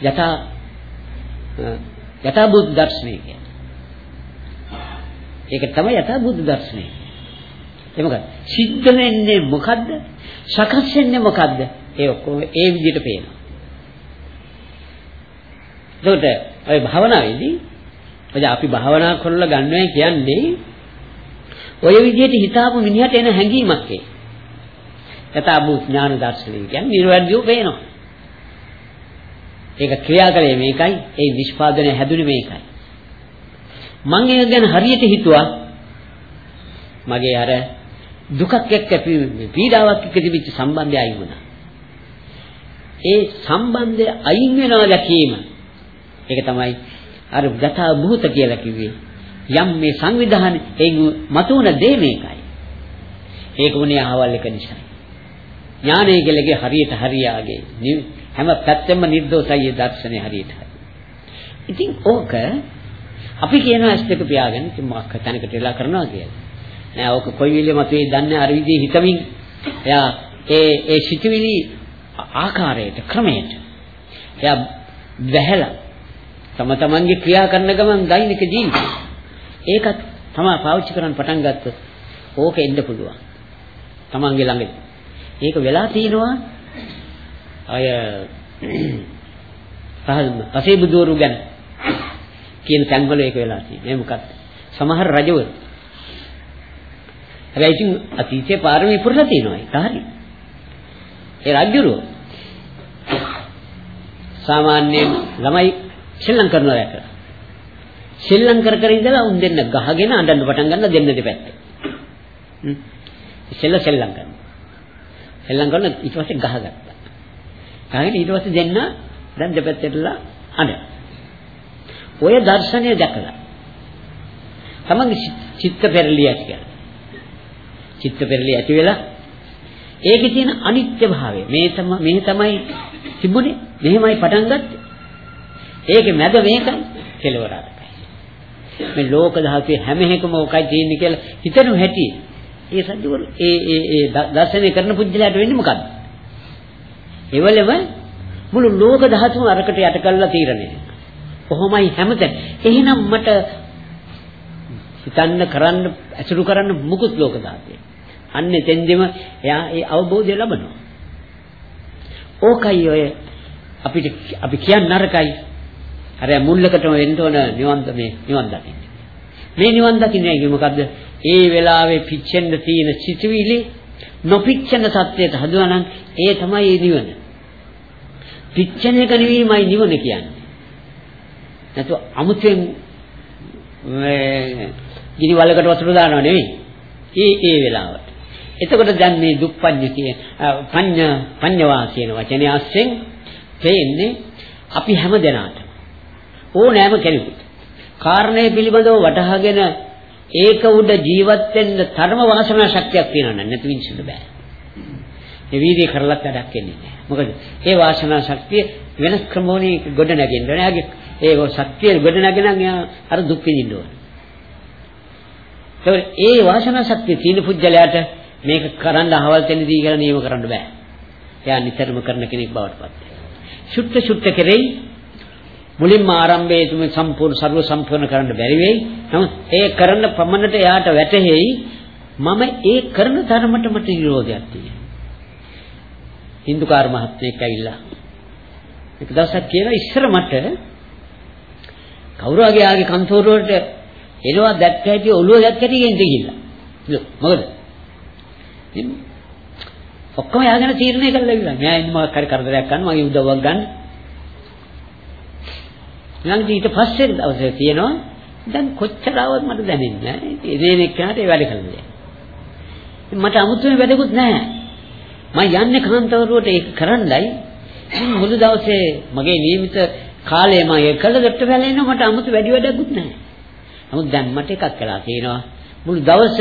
යථා යථා බුද්ධ දර්ශනය කියන්නේ. ඒක තමයි යථා බුද්ධ දර්ශනය. ඒ මොකද? සිද්ධ වෙන්නේ මොකද්ද? සකස් වෙන්නේ මොකද්ද? ඒ ඔක්කොම ඒ විදිහට පේනවා. එතකොට ඔය භාවනාවේදී ඔය අපි භාවනා කරලා ගන්නවයි කියන්නේ ඔය විදිහට හිතාපු මිනිහට එන හැඟීමක් ඒ. යථාභූත ඥාන දර්ශනය කියන්නේ නිර්වැද්‍යෝ පේනවා. ඒක ක්‍රියා කරේ මේකයි, ඒ නිෂ්පාදනය හැදුනේ මේකයි. මම ඒක ගැන හරියට හිතුවා මගේ අර දුකක් එක්ක පීඩාවක් එක්ක තිබිච්ච සම්බන්ධය අයින් වුණා. ඒ සම්බන්ධය අයින් වෙනවා දැකීම. ඒක තමයි අර යථා භූත කියලා කිව්වේ. යම් මේ සංවිධානයේ ඒ මතුවන දේ මේකයි. ඒක උනේ අහවල් එක නිසා. ඥානය කියලගේ හරියට හරියාගේ හැම පැත්තෙම නිර්දෝෂයි දර්ශනේ හරියට හරි. ඉතින් ඕක අපි කියනවා ඇස් දෙක පියාගෙන ඉතින් මොකක් තැනකට වෙලා කරනවා කියලා. නෑ ඕක කොයි වෙලෙ මතුවේ දන්නේ අර විදිහේ හිතමින් එයා ඒ ඒ සිතුවිලි ආකාරයට ක්‍රමයට එයා වැහැලා තම තමන්ගේ ක්‍රියා කරන ගමන් දෛනික ජීවිතය ඒකත් තමයි පාවිච්චි කරන්න පටන් ගත්තොත් ඕක එන්න පුළුවන්. තමන්ගේ ළඟ. ඒක වෙලා තිනවා අය [CLEARS THROAT] පසේ බුදුවරු ගැන කියන තැන්වල ඒක වෙලා තියෙනවා. ඒ මොකක්ද? සමහර රජවරු හැබැයි ඉතින් අතීතයේ පාරමී පුරලා තියෙනවා ඒක හරි. ඒ රජුරෝ සාමාන්‍යයෙන් ළමයි ශ්‍රී ලංකා කරනවා දැක්කා. සෙල්ලම් කර කර ඉඳලා උන් දෙන්න ගහගෙන අඬන්න පටන් ගන්න දෙන්න දෙපැත්ත. හ්ම්. ඉස්සෙල්ල සෙල්ලම් කරනවා. සෙල්ලම් කරන ඊට පස්සේ ගහගත්තා. ගහගෙන ඊට පස්සේ දෙන්න දැන් දෙපැත්තටලා අඬන. ඔය දර්ශනය දැකලා තමන්ගේ චිත්ත පෙරලිය ඇති කරලා. චිත්ත පෙරලිය ඇති වෙලා ඒකේ තියෙන අනිත්‍ය භාවය මේ තමයි මේ තමයි තිබුණේ මෙහෙමයි පටන් ගත්තේ. ඒකේ මැද මේකයි කෙලවරට. මේ ලෝක ධාතුවේ හැම එකම ඔකයි තියෙන්නේ කියලා හිතනු හැටි. ඒ සත්‍යවල ඒ ඒ ඒ දර්ශනය කරන පුජ්‍යලයට වෙන්නේ මොකද්ද? එවලම මුළු ලෝක ධාතුව අරකට යට කළා තීරණය. කොහොමයි හැමතැන. එහෙනම් මට හිතන්න කරන්න ඇසුරු කරන්න මුකුත් ලෝක ධාතුවේ. අන්න එතෙන්දෙම එයා ඒ අවබෝධය ලබනවා. ඕකයි ඔය අපිට අපි කියන්න නරකයි අර මුල්ලකටම වෙන්න ඕන නිවන් මේ නිවන් දකින්න. මේ නිවන් දකින්නේ කිය මොකද්ද? ඒ වෙලාවේ පිච්චෙන්න තියෙන සිතුවිලි නොපිච්චෙන සත්‍යයට හදුවා නම් ඒ තමයි නිවන. පිච්චෙන එක නෙවෙයිමයි නිවන කියන්නේ. නැතු අමුතෙන් මේ ගිනි වලකට වතුර දානව නෙවෙයි. ඒ ඒ වෙලාවට. එතකොට දැන් මේ දුප්පඤ්ඤ කියන පඤ්ඤ පඤ්ඤවා කියන වචනේ අස්සෙන් තේන්නේ අපි හැම දෙනාට ඕනෑම කෙනෙකුට. කාරණේ පිළිබඳව වටහාගෙන ඒක උඩ ජීවත් වෙන්න තරම වාසනා ශක්තියක් තියෙනවා නම් නැති විශ්ින්න බෑ. ඒ වීර්ය කරලත් වැඩක් වෙන්නේ නැහැ. මොකද ඒ වාසනා ශක්තිය වෙනස් ක්‍රමෝනේ ගොඩ නැගෙන්න ඕනේ. එයාගේ ඒ ශක්තිය ගොඩ නැගෙනන් එයා අර දුක් විඳින්න ඕනේ. ඒ වාසනා ශක්තිය තියෙන පුජ්‍යලයට මේක කරන්න අහවල් තැනදී කියලා නියම කරන්න බෑ. එයා නිතරම කරන කෙනෙක් බවට පත් වෙනවා. ශුද්ධ ශුද්ධ කෙරෙයි මුලින්ම ආරම්භයේ තුම සම්පූර්ණ ਸਰව සම්පූර්ණ කරන්න බැරි වෙයි. නමුත් ඒ කරන්න පමණට එයාට වැටහෙයි මම ඒ කරන තරමට මට නිරෝධයක් තියෙනවා. හින්දුකාර මහත්මයෙක් ඇවිල්ලා එක දවසක් කියනවා ඉස්සර මට කවුරු හරි ආගේ කන්තෝරුවට එනවා දැක්ක හැටි ඔළුව දැක්ක හැටි ගෙන්ද ගිහිල්ලා. මොකද? ඉතින් ඔක්කොම යාගෙන තීරණය කළා ඉවරයි. මෙයා ඉන්න මොකක් හරි කරදරයක් ගන්න මගේ උදව්වක් ගන්න. ඊළඟට ඊට පස්සේ දවසේ තියෙනවා දැන් කොච්චර ආවත් මට දැනෙන්නේ නැහැ. ඉතින් එදේන එක්කනට ඒ වැඩ කළා. මට අමුතුවෙන් වැඩකුත් නැහැ. මම යන්නේ කාන්තාවරුවට ඒක කරන්නයි. මුළු දවසේ මගේ නියමිත කාලය මම ඒක කළා දෙට්ට වෙලා ඉන්නවා මට අමුතු වැඩි වැඩකුත් නැහැ. නමුත් දැන් මට එකක් කළා තියෙනවා. මුළු දවස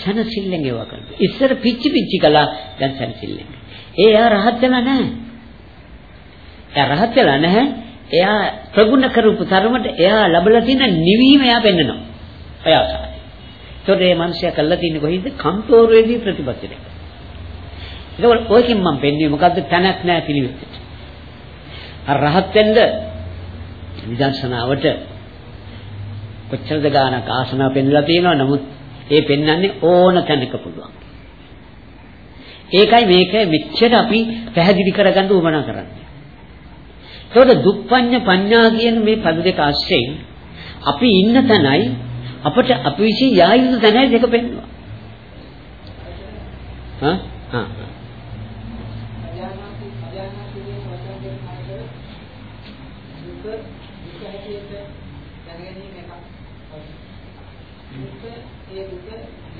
සනසිල්ලෙන් ඒවා කරනවා. ඉස්සර පිච්චි පිච්චි කළා දැන් සනසිල්ලෙන්. ඒ එයා රහත් වෙලා නැහැ. එයා රහත් වෙලා නැහැ. එයා ප්‍රගුණ කරපු තරමට එයා ලැබලා තියෙන නිවීම එයා පෙන්නනවා. එයා සායි. ඒතකොට මේ මිනිසයා කළා තියෙන්නේ කොහේද? කම්තෝරුවේදී ප්‍රතිපත්තියට. ඒකවල ඔයකින් මම පෙන්වන්නේ මොකද්ද? තැනක් නැහැ පිළිවෙතට. අර රහත් වෙන්න විදර්ශනාවට කොච්චරද ගානක් ආසනාව පෙන්ලා තියෙනවා නමුත් ඒ පෙන්වන්නේ ඕන තැනක පුළුවන්. ඒකයි මේක මෙච්චර අපි පැහැදිලි කරගන්න උවමනා කරන්නේ. ඒකට දුප්පඤ්ඤ පඤ්ඤා කියන මේ පද දෙක ආශ්‍රයෙන් අපි ඉන්න තැනයි අපට අපි විශ්ේ යා යුතු තැනයි දෙක පෙන්වනවා. හා හා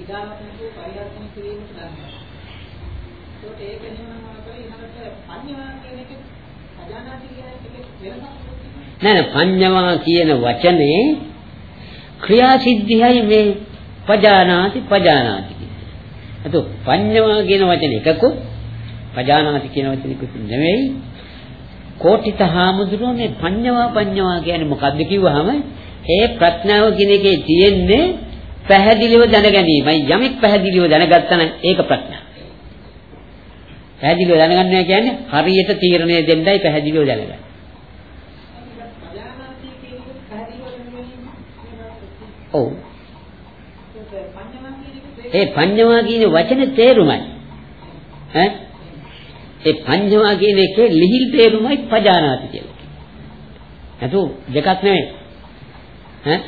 විඩාවක් නැතුව පරිවර්තන කිරීමට ගන්නවා. ඒකට ඒක නිවනම කරේ ඊළඟට පඤ්ඤා කියන එක අජානාති කියන එක වෙනසක් නෑ පඤ්ඤවා කියන වචනේ ක්‍රියාසිද්ධියයි මේ පජානාති පජානාති කියන්නේ. අතෝ පඤ්ඤවා කියන වචනේ එකකුත් පජානාති කියන වචනේකුත් නෙවෙයි. කෝටිත හාමුදුරුවෝ මේ පඤ්ඤවා පඤ්ඤවා කියන්නේ මොකද්ද කිව්වහම ඒ ප්‍රඥාව කියන එකේ තියෙන්නේ පැහැදිලිව දැන ගැනීමයි යමෙක් පැහැදිලිව දැනගත්තා නම් ඒක ප්‍රඥාව. පැහැදිලිව දැනගන්නවා කියන්නේ හරියට තීරණය දෙන්නයි පැහැදිලිව දැනගන්න. ඔව්. ඒ පඤ්ඤවා කියන වචනේ තේරුමයි. ඈ ඒ පඤ්ඤවා කියන එකේ ලිහිල් තේරුමයි පජානාති කියලා. නතු දෙකක් නෙවෙයි. ඈ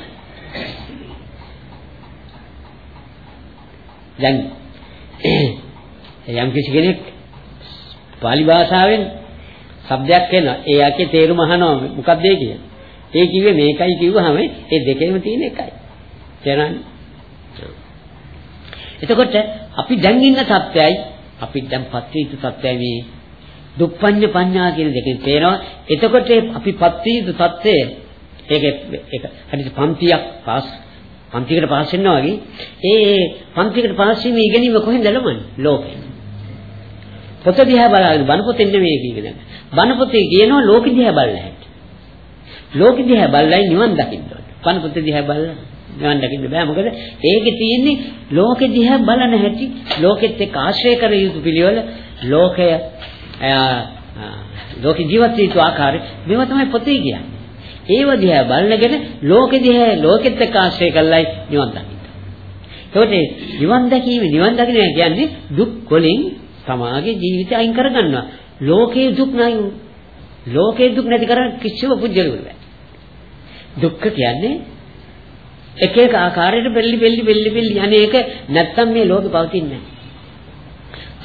දැන් [CLEARS THROAT] යම් කිසි කෙනෙක් pāli භාෂාවෙන් શબ્දයක් එනවා. ඒ යකේ තේරුම අහනවා මොකක්ද ඒ කියන්නේ. ඒ කිව්වේ මේකයි කිව්වහම ඒ දෙකේම තියෙන එකයි. තේරෙනවද? එතකොට අපි දැන් ඉන්න තත්ත්වයයි අපි දැන් පත්‍රීතු තත්ත්වයයි මේ දුප්පඤ්ඤ පඤ්ඤා කියන දෙකෙන් තේරෙනවා. එතකොට අපි පත්‍රීතු තත්ත්වය ඒක ඒක හරියට පන්තියක් පාස් පන්තිකට පාස් වෙනවා වගේ ඒ පන්තිකට පාස් වීම ඉගෙනීම කොහෙන්ද ලබන්නේ? ලෝකේ. පොත දිහා බලන බණ පොතෙන් නෙමෙයි කියන්නේ. බණ පොතේ කියනවා ලෝක දිහා බලලා හැටි. ලෝක දිහා බලලයි නිවන් දකින්න ඕනේ. බණ පොත දිහා බලලා නිවන් දකින්න බෑ. මොකද ඒකේ තියෙන්නේ ලෝක දිහා බලන හැටි, ලෝකෙත් එක්ක ආශ්‍රය කර යුතු පිළිවෙල, ලෝකය ලෝක ජීවත් වූ ආකාරය මේවා තමයි පොතේ කියන්නේ. ඒව දිහා බලනගෙන ලෝකෙ දිහා ලෝකෙත් එක්ක ආශ්‍රය කළයි නිවන් දකින්න. ඒකට නිවන් දැකීම නිවන් දකින්න කියන්නේ දුක් වලින් තමාගේ ජීවිතය අයින් කරගන්නවා. ලෝකේ දුක් නැයි. ලෝකේ දුක් නැති කරන්න කිසිම පුජ්‍යලුවක් නැහැ. දුක්ඛ කියන්නේ එක එක ආකාරයට බෙල්ලි බෙල්ලි බෙල්ලි බෙල්ලි අනේක නැත්තම් මේ ලෝකෙ පවතින්නේ නැහැ.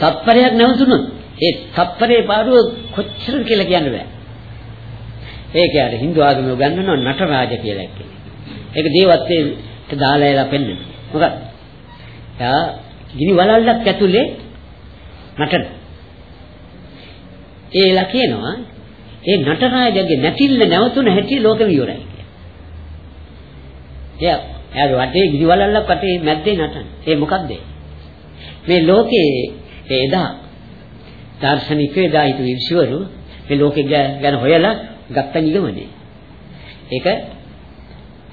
තත්පරයක් නැවතුනොත් ඒ තත්පරේ පාඩුව කොච්චරද කියලා කියන්න බෑ. ඒක යාර Hindu ආගමේ උගන්වනවා නටරාජ කියලා කෙනෙක්. ඒක දේවත්වයට දාලා එලා පෙන්නන. මොකද? යා ගිනි වලල්ලක් ඇතුලේ නටන. ඒලා කියනවා ඒ නටරාජගේ නැතිල්ල නැවතුන හැටි ලෝකෙම ඉවරයි කියලා. එයා එයාගේ වටේ ගිනි වලල්ලක් වටේ මැද්දේ නටන. ඒ මොකද්ද? මේ ලෝකේ එදා දාර්ශනිකයෝ දායිතු ඉර්ෂිවරු මේ ලෝකෙ ගැන හොයලා ගත්ත නිගමනය. ඒක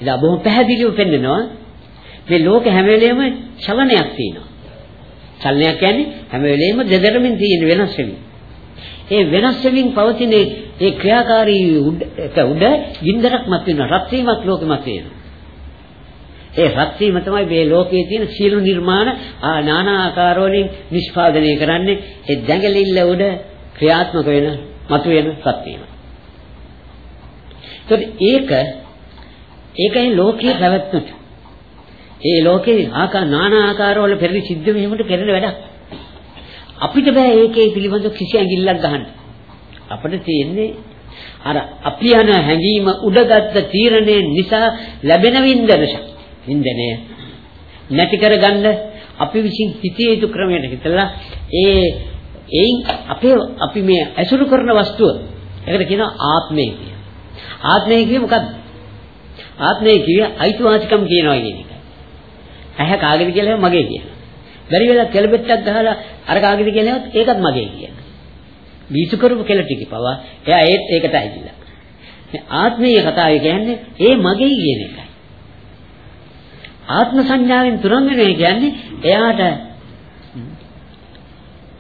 ඉතින් බොහොම පැහැදිලිව පෙන්නනවා මේ ලෝක හැම වෙලෙම චලනයක් තියෙනවා. චලනයක් කියන්නේ හැම වෙලෙම දෙදරමින් තියෙන වෙනස් වෙමින්. ඒ වෙනස් වෙමින් පවතින ඒ ක්‍රියාකාරී උඩ එක උඩ ගින්දරක් මත වෙනවා. රත් වීමක් ලෝකෙ මත වෙනවා. ඒ රත් වීම තමයි මේ ලෝකයේ තියෙන සියලු නිර්මාණ ආ নানা ආකාරවලින් නිෂ්පාදනය කරන්නේ ඒ දැඟලිල්ල උඩ ක්‍රියාත්මක වෙන මතුවෙන රත් වීම. ඒක ඒකයි ලෝකයේ පැවැත්මට. ඒ ලෝකේ ආකා নানা ආකාරවල පෙරලි සිද්ධ වීමට පෙරල වැඩක්. අපිට බෑ ඒකේ පිළිබඳ කිසි ඇඟිල්ලක් ගහන්න. අපිට තියෙන්නේ අර අපි යන හැඟීම උඩගත්ත තීරණය නිසා ලැබෙන වින්දනශ. වින්දනය නැති කරගන්න අපි විසින් හිතේ යුතු ක්‍රමයට හිතලා ඒ එයින් අපේ අපි මේ ඇසුරු කරන වස්තුව ඒකට කියනවා ආත්මය කියලා. ආත්මය කියේ මොකද්ද? ආත්මය කියේ අයිතිවාසිකම් කියනවා කියන එක. ඇහැ කාගේද කියලා මගේ කියනවා. බැරි වෙලා කෙලබෙට්ටක් ගහලා අර කාගේද කියලා ඒකත් මගේ කියනවා. බීසු කරපු කෙල ටික පවා එයා ඒත් ඒකට ඇවිල්ලා. මේ ආත්මීය කතාවේ කියන්නේ ඒ මගේ කියන එකයි. ආත්ම සංඥාවෙන් තුරන් වෙනවා කියන්නේ එයාට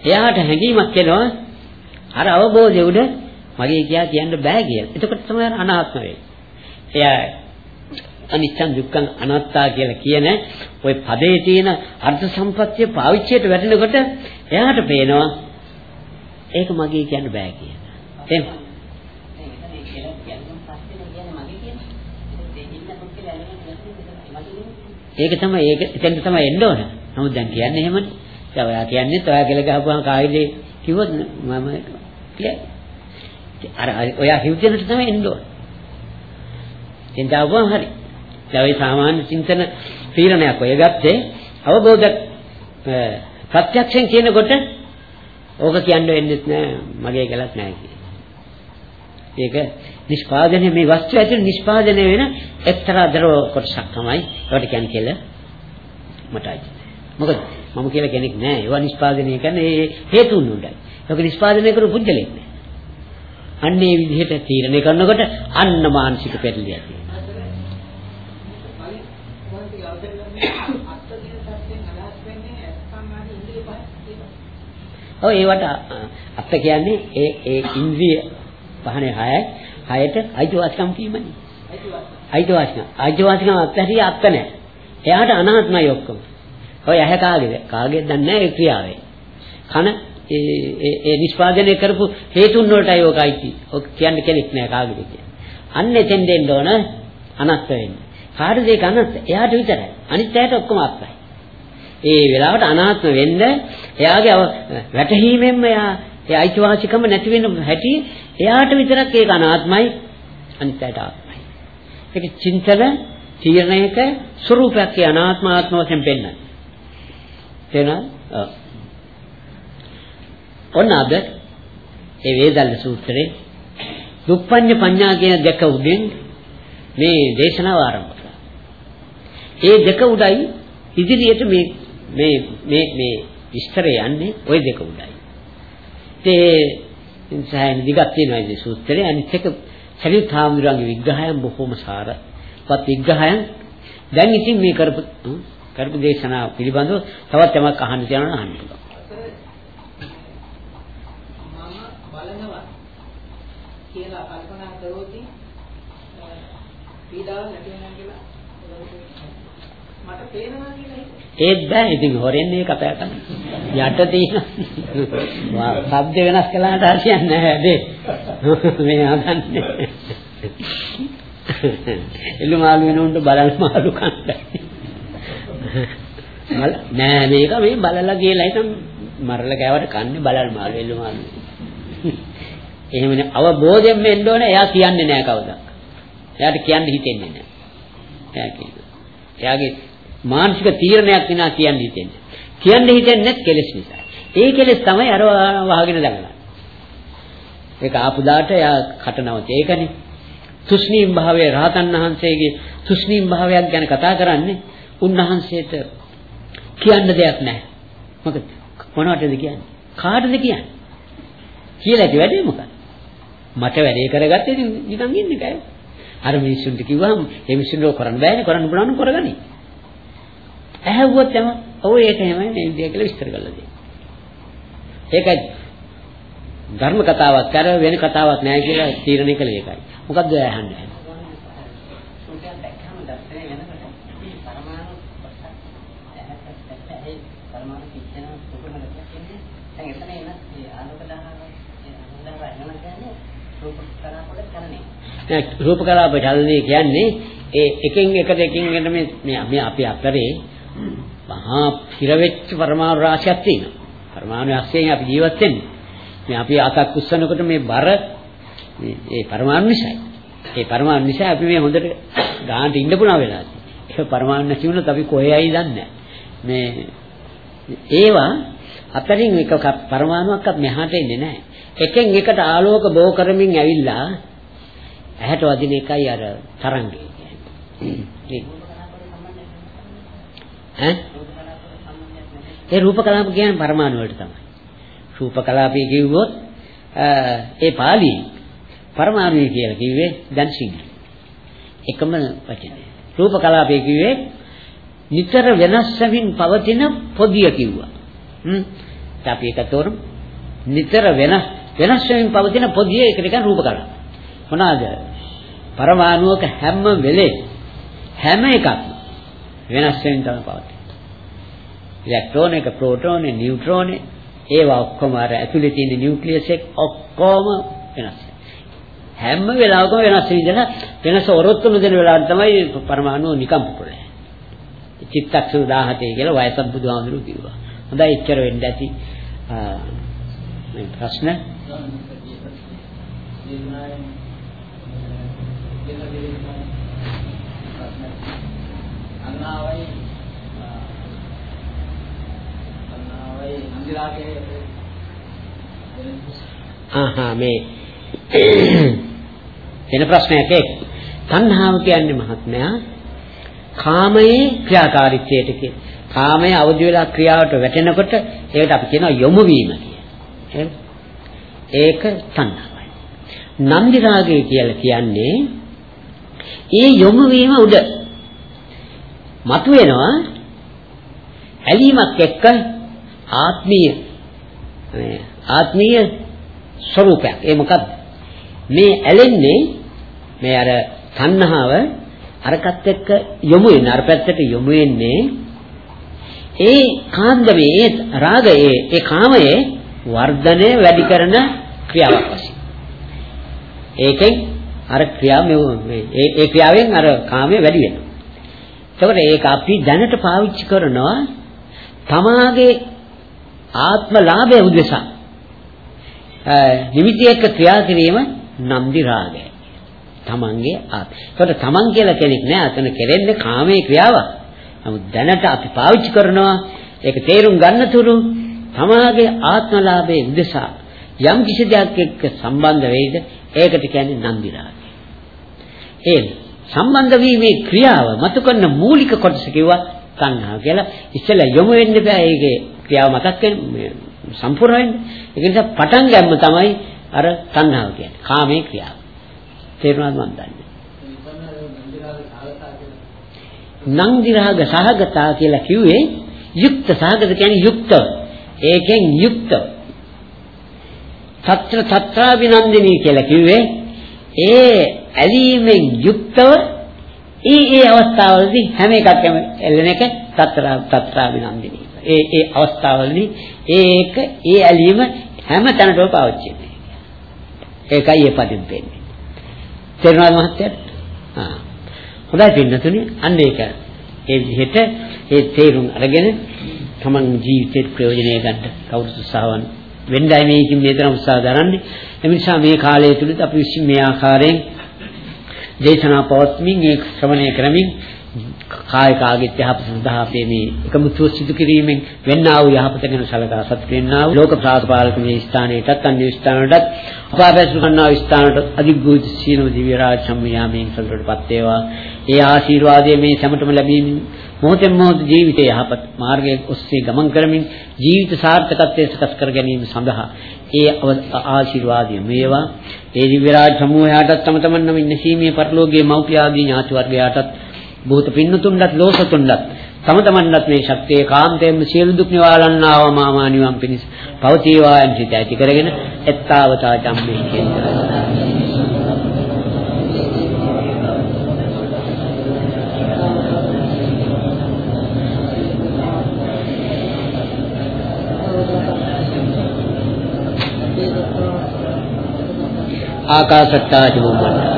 එයාට හැඟීමක් එනවා අර අවබෝධය උඩ මගේ කියා කියන්න බෑ කියලා. එතකොට තමයි අනාත්ම වෙන්නේ. එයා අනිච්චං දුක්ඛං අනාත්තා කියලා කියන ওই පදේ තියෙන අර්ථ සම්පත්තිය පාවිච්චියට වැටෙනකොට එයාට පේනවා ඒක මගේ කියන්න බෑ කියන. එහෙම. ඒක තමයි ඒක එතෙන්ද තමයි එන්න ඕන. නමුත් දැන් කියන්නේ එහෙමනේ. දැන් ඔයා කියන්නේ ඔයා කියලා ගහපුවාම කායිද කිව්වොත් මම කියන්නේ. අර ඔයා හිතෙන්නට තමයි එන්න ඕන. එතෙන් දාපුවාම හරි. දැන් ওই සාමාන්‍ය චින්තන තීරණයක් ඔය ගත්තේ අවබෝධ ප්‍රත්‍යක්ෂයෙන් කියනකොට ඕක කියන්න වෙන්නේ නැහැ මගේ කලක් නැහැ කියලා. ඒක නිෂ්පාදනය මේ වස්තු ඇතුළේ නිෂ්පාදනය වෙන එක්තරා ද්‍රව කොටසක් තමයි ඒකට කියන්නේ කියලා මටයි. මොකද මම කියලා කෙනෙක් නැහැ. ඒවා නිෂ්පාදනය කරන්නේ ඒ හේතුන් උඩයි. ඒක නිෂ්පාදනය කරපු පුද්ගලෙක් නෑ. අන්න ඒ විදිහට තීරණය කරනකොට අන්න මානසික පෙරලියක් ඔව් ඒවට අත්ත කියන්නේ ඒ ඒ ඉන්ද්‍රිය පහනේ 6යි 6ට අයිතිවාසිකම් කීමනේ. අයිතිවාසිකම්. අයිතිවාසිකම් අත්හැරිය අත්ත නැහැ. එයාට අනාත්මයි ඔක්කොම. ඔය ඇහැ කාගේද? කාගේද දන්නේ නැහැ ඒ ක්‍රියාවේ. කන ඒ ඒ නිෂ්පාදනය කරපු හේතුන් වලටයි ඔක අයිති. ඔක කියන්න කෙනෙක් නැහැ කාගේද කියන්නේ. අන්න එතෙන් දෙන්න ඕන අනත්ත වෙන්න. කාටද ඒක අනත්ත? එයාට විතරයි. අනිත් අයට ඔක්කොම අත්තයි. ඒ වෙලාවට අනාත්ම වෙන්න එයාගේ වැටහීමෙන්ම එයා ඒ අයිතිවාසිකම නැති වෙන හැටි එයාට විතරක් ඒක අනාත්මයි අනිත් අයට ආත්මයි. ඒක චින්තන තීරණයක ස්වરૂපයක් ඒ අනාත්මාත්ම වශයෙන් පෙන්වන්නේ. තේරෙනවද? ඔව්. ඔන්න අද ඒ වේදල්ල සූත්‍රයේ දුප්පඤ්ඤ පඤ්ඤා කියන දෙක උඩින් මේ දේශනාව ආරම්භ කළා. ඒ දෙක උඩයි ඉදිරියට මේ මේ මේ මේ විස්තරය යන්නේ ওই දෙක උඩයි. ඒ ඉන්සයන් දිගක් තියෙනවා මේ සූත්‍රයේ අනිත් එක සරියුත් හාමුදුරන්ගේ විග්‍රහයන් බොහොම සාරවත් විග්‍රහයන් දැන් ඉතින් මේ කරපු කරපු දේශනාව පිළිබඳව තවත් යමක් අහන්න තියනවා අහන්න පුළුවන්. කියලා කල්පනා කරොත් පීඩාවක් නැති වෙනවා කියලා මට පේනවා කියලා ඒත් බෑ ඉතින් හොරෙන් මේ කතා කරන්නේ. යට තියෙන ශබ්ද වෙනස් කළාට හරියන්නේ නැහැ වැඩේ. මේ හදන්නේ. එළු මාළු වෙනුන්ට බලල් මාළු කන්නයි. නෑ මේක මේ බලලා කියලා හිතන් මරලා කෑවට කන්නේ බලල් මාළු එළු මාළු. එහෙමනේ අවබෝධයෙන් වෙන්න ඕනේ එයා කියන්නේ නෑ කවදා. එයාට කියන්න හිතෙන්නේ නෑ. එයා කියනවා. එයාගේ මානසික තීරණයක් විනා කියන්න හිතෙන්නේ. කියන්න හිතෙන්නේ නැත් කෙලෙස් නිසා. ඒ කෙලෙස් තමයි අර වහගෙන දඟලන්නේ. ඒක ආපු දාට යා කටනවත. ඒකනේ. තුෂ්ණීම් භාවයේ රහතන් වහන්සේගේ තුෂ්ණීම් භාවයක් ගැන කතා කරන්නේ උන්වහන්සේට කියන්න දෙයක් නැහැ. මොකද මොනවටද කියන්නේ? කාටද කියන්නේ? කියලා ඇති වැඩේ මොකක්ද? මට වැඩේ කරගත්තේ නිකන් ඉන්නේ කයි. අර මිනිස්සුන්ට කිව්වහම ඒ මිනිස්සුන්ට කරන්න බෑනේ කරන්න පුළුවන් නම් කරගනි. ඇහැව්වොත් එම ඔව් ඒක එහෙමයි මේ විදිය කියලා විස්තර කරලා දෙනවා. ඒකයි ධර්ම කතාවක් කර වෙන කතාවක් නෑ කියලා තීරණය කළේ ඒකයි. මොකද්ද ඇහන්නේ? පරමාණු පිච්චෙන සුකුම ලක්ෂණය දැන් එතන එන ඒ ආලෝක දහන ඒ ආලෝක දහන එනවා කියන්නේ රූප කලාපවල චලනය රූප කලාප චලනය කියන්නේ ඒ එකෙන් එකට එකින් එකට මේ මේ අපි අපරේ මහා පිරවෙච්ච පරමාණු රාශියක් තියෙනවා. පරමාණු ඇස්යෙන් අපි ජීවත් වෙන්නේ. මේ අපි අතක් උස්සනකොට මේ බර මේ ඒ පරමාණු නිසායි ඒ පරමාණු නිසා අපි මේ හොඳට ගානට ඉන්න පුණා වෙලා ඒක පරමාණු නැති වුණොත් අපි කොහේයි දන්නේ මේ ඒවා අතරින් එක පරමාණුවක්වත් මෙහාට එන්නේ නැහැ. එකෙන් එකට ආලෝක බෝ කරමින් ඇවිල්ලා ඇහැට වදින එකයි අර තරංගය කියන්නේ. ඈ? ඒ රූප කලාප කියන්නේ පරමාණු වලට තමයි. රූප කලාපය කිව්වොත් ඒ පාළියේ පරමාණුයි කියලා කිව්වේ දැන් සිංහල. එකම වචනේ. රූප කලාපය කිව්වේ නිතර වෙනස් වෙමින් පවතින පොදිය කිව්වා. හ්ම්. අපි ඒක තෝරමු. නිතර වෙනස් වෙනස් වෙමින් පවතින පොදිය ඒක නිකන් රූප කලාප. මොනවාද? පරමාණුවක හැම වෙලේ හැම එකක්ම වෙනස් වෙමින් තමයි පවතින්නේ. ඉලෙක්ට්‍රෝන එක, ප්‍රෝටෝන, නියුට්‍රෝන ඒවා ඔක්කොම අර ඇතුලේ තියෙන නියුක්ලියස් එක ඔක්කොම වෙනස්. හැම වෙලාවකම වෙනස් විදිහට වෙනස ඔරොත්තු නොදෙන වෙලාවට තමයි පරමාණු නිකම් පුපුරන්නේ. චිත්තක්ෂණ 17 කියලා වයසක් බුදුහාමුදුරු කිව්වා. හොඳයි එච්චර වෙන්න ඇති මේ ප්‍රශ්න අන්නාවයි අන්නාවයි නන්දිරාගේ ආහා මේ වෙන ප්‍රශ්නයක් ඒක. තණ්හාව කියන්නේ මහත්මයා කාමයේ ක්‍රියාකාරීත්වයට කියන. කාමයේ අවදි වෙලා ක්‍රියාවට වැටෙනකොට ඒකට අපි කියනවා යොමු වීම කියලා. ඒක තණ්හාවයි. නන්දි රාගය කියලා කියන්නේ ඒ යොමු වීම උඩ මතුවෙනවා ඇලීමක් එක්ක ආත්මීය ආත්මීය ස්වરૂපයක්. ඒ මොකද්ද? මේ ඇලෙන්නේ මේ අර තණ්හාව අරකට එක්ක යොමු වෙන අර පැත්තට යොමු වෙන්නේ ඒ කාන්දමේ ඒ රාගයේ ඒ කාමයේ වර්ධනය වැඩි කරන ක්‍රියාවක් වශයෙන්. ඒකෙන් අර ක්‍රියාව මේ ඒ ක්‍රියාවෙන් අර කාමයේ වැඩි වෙනවා. එතකොට ඒක අපි දැනට පාවිච්චි කරනවා තමාගේ ආත්ම ලාභය උදෙසා. නිමිති එක්ක ක්‍රියා කිරීම නන්දි රාගය. තමන්ගේ ආත්. ඒකට තමන් කියලා කෙනෙක් නෑ. අතන කෙරෙන්නේ කාමයේ ක්‍රියාවක්. නමුත් දැනට අපි පාවිච්චි කරනවා ඒක තේරුම් ගන්න තුරු තමාගේ ආත්මලාභයේ උදෙසා යම් කිසි දෙයක් එක්ක සම්බන්ධ වෙයිද ඒකට කියන්නේ නන්දි රාගය. ඒ සම්බන්ධ වීමේ ක්‍රියාව මතු කරන මූලික කොටස කිව්වා තණ්හාව කියලා. ඉස්සෙල්ලා යොමු වෙන්න බෑ ඒකේ ක්‍රියාව මතක් වෙන්නේ සම්පූර්ණ වෙන්නේ. ඒක නිසා පටන් ගන්න තමයි අර තණ්හාව කියන්නේ. කාමයේ ක්‍රියාව. තේරුණාද මන් දන්නේ. නන්දි රාග සහගතා කියලා කිව්වේ යුක්ත සහගත කියන්නේ යුක්ත. ඒකෙන් යුක්ත. తත්‍ර తත්‍රාබිනන්දිනී කියලා කිව්වේ ඒ ඇලීමෙන් යුක්තව ඒ ඒ අවස්ථාවලදී හැම එකක්ම එල්ලෙන එක తත්‍ර తත්‍රාබිනන්දිනී. ඒ ඒ අවස්ථාවලදී ඒක ඒ ඇලීම හැම තැනටම පාවිච්චි වෙනවා. ඒකයි ඒ පදින් වෙන්නේ. තේරුණාද මහත්තයාට? ආ. හොඳයි පින්නතුනි අන්න ඒක. ඒ විදිහට ඒ තේරුම් අරගෙන තමන් ජීවිතේ ප්‍රයෝජනය ගන්න කවුරුත් උත්සාහවන් වෙන්නයි මේකින් මේ තරම් උත්සාහ දරන්නේ. ඒ නිසා මේ කාලය තුලත් අපි විසින් මේ ආකාරයෙන් දේශනා පවත්මින් ඒ ශ්‍රවණය කරමින් කායික ආගිත්‍ය යහපත සඳහා අපේ මේ එකමුතුව සිදු කිරීමෙන් වෙන්නා වූ යහපත ගැන සලකා සත් වෙන්නා වූ ලෝක ප්‍රාසපාලක මේ ස්ථානයටත් අන්‍ය ස්ථානවලටත් අපාපැසු කරනා ස්ථානවලට අධිග්ගූත සීනව දිව්‍ය රාජ සම්මියාමයෙන් සතුටටපත් වේවා. ඒ ආශිර්වාදයේ මේ සමටම ලැබීමෙන් මොහොතෙන් මොහොත ජීවිතයේ යහපත් මාර්ගයේ ඔස්සේ ගමන් කරමින් ජීවිත සාර්ථකත්වයේ සකස් කර ගැනීම සඳහා ඒ ආශිර්වාදය මේවා. ඒ දිව්‍ය රාජ සමූහයාටත් තම තමන් නමින් නැසීමේ පරිලෝකයේ මෞපිය ආදී ඥාති වර්ගයාටත් බොහෝත පින්නතුන්ලත් ලෝසතුන්ලත් තම තමන්ලත් මේ ශක්තිය කාන්තයෙන්ම සියලු දුක් නිවාලන්නා වූ මාමා නිවන් පිණිස පවතිවා යන සිත ඇති කරගෙන එත්තාවතා ධම්මේ කියනවා ආකාශට්ටා චුම්මණ්ඩා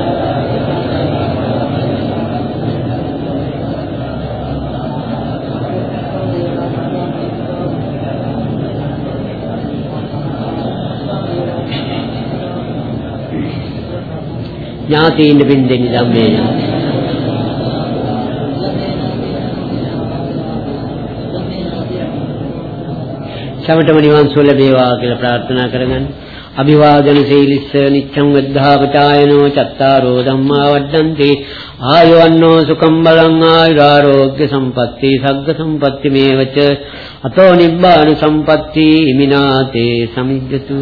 ඥාතීන් බින්දෙනි ධම්මේ සමටම නිවන් සුව ලැබේවා කියලා ප්‍රාර්ථනා කරගන්න. අභිවාදන සීලිස්ස නිච්ඡං වද්ධාපචායනෝ චත්තාරෝ ධම්මා වඩ්ඩන්ති ආයවන්නෝ සුඛම් බලං ආයුරාෝග්‍ය සම්පatti සග්ග සම්පatti මේවච. අතෝ නිබ්බාන සම්පatti ඉමිනාතේ සමිජ්ජතු.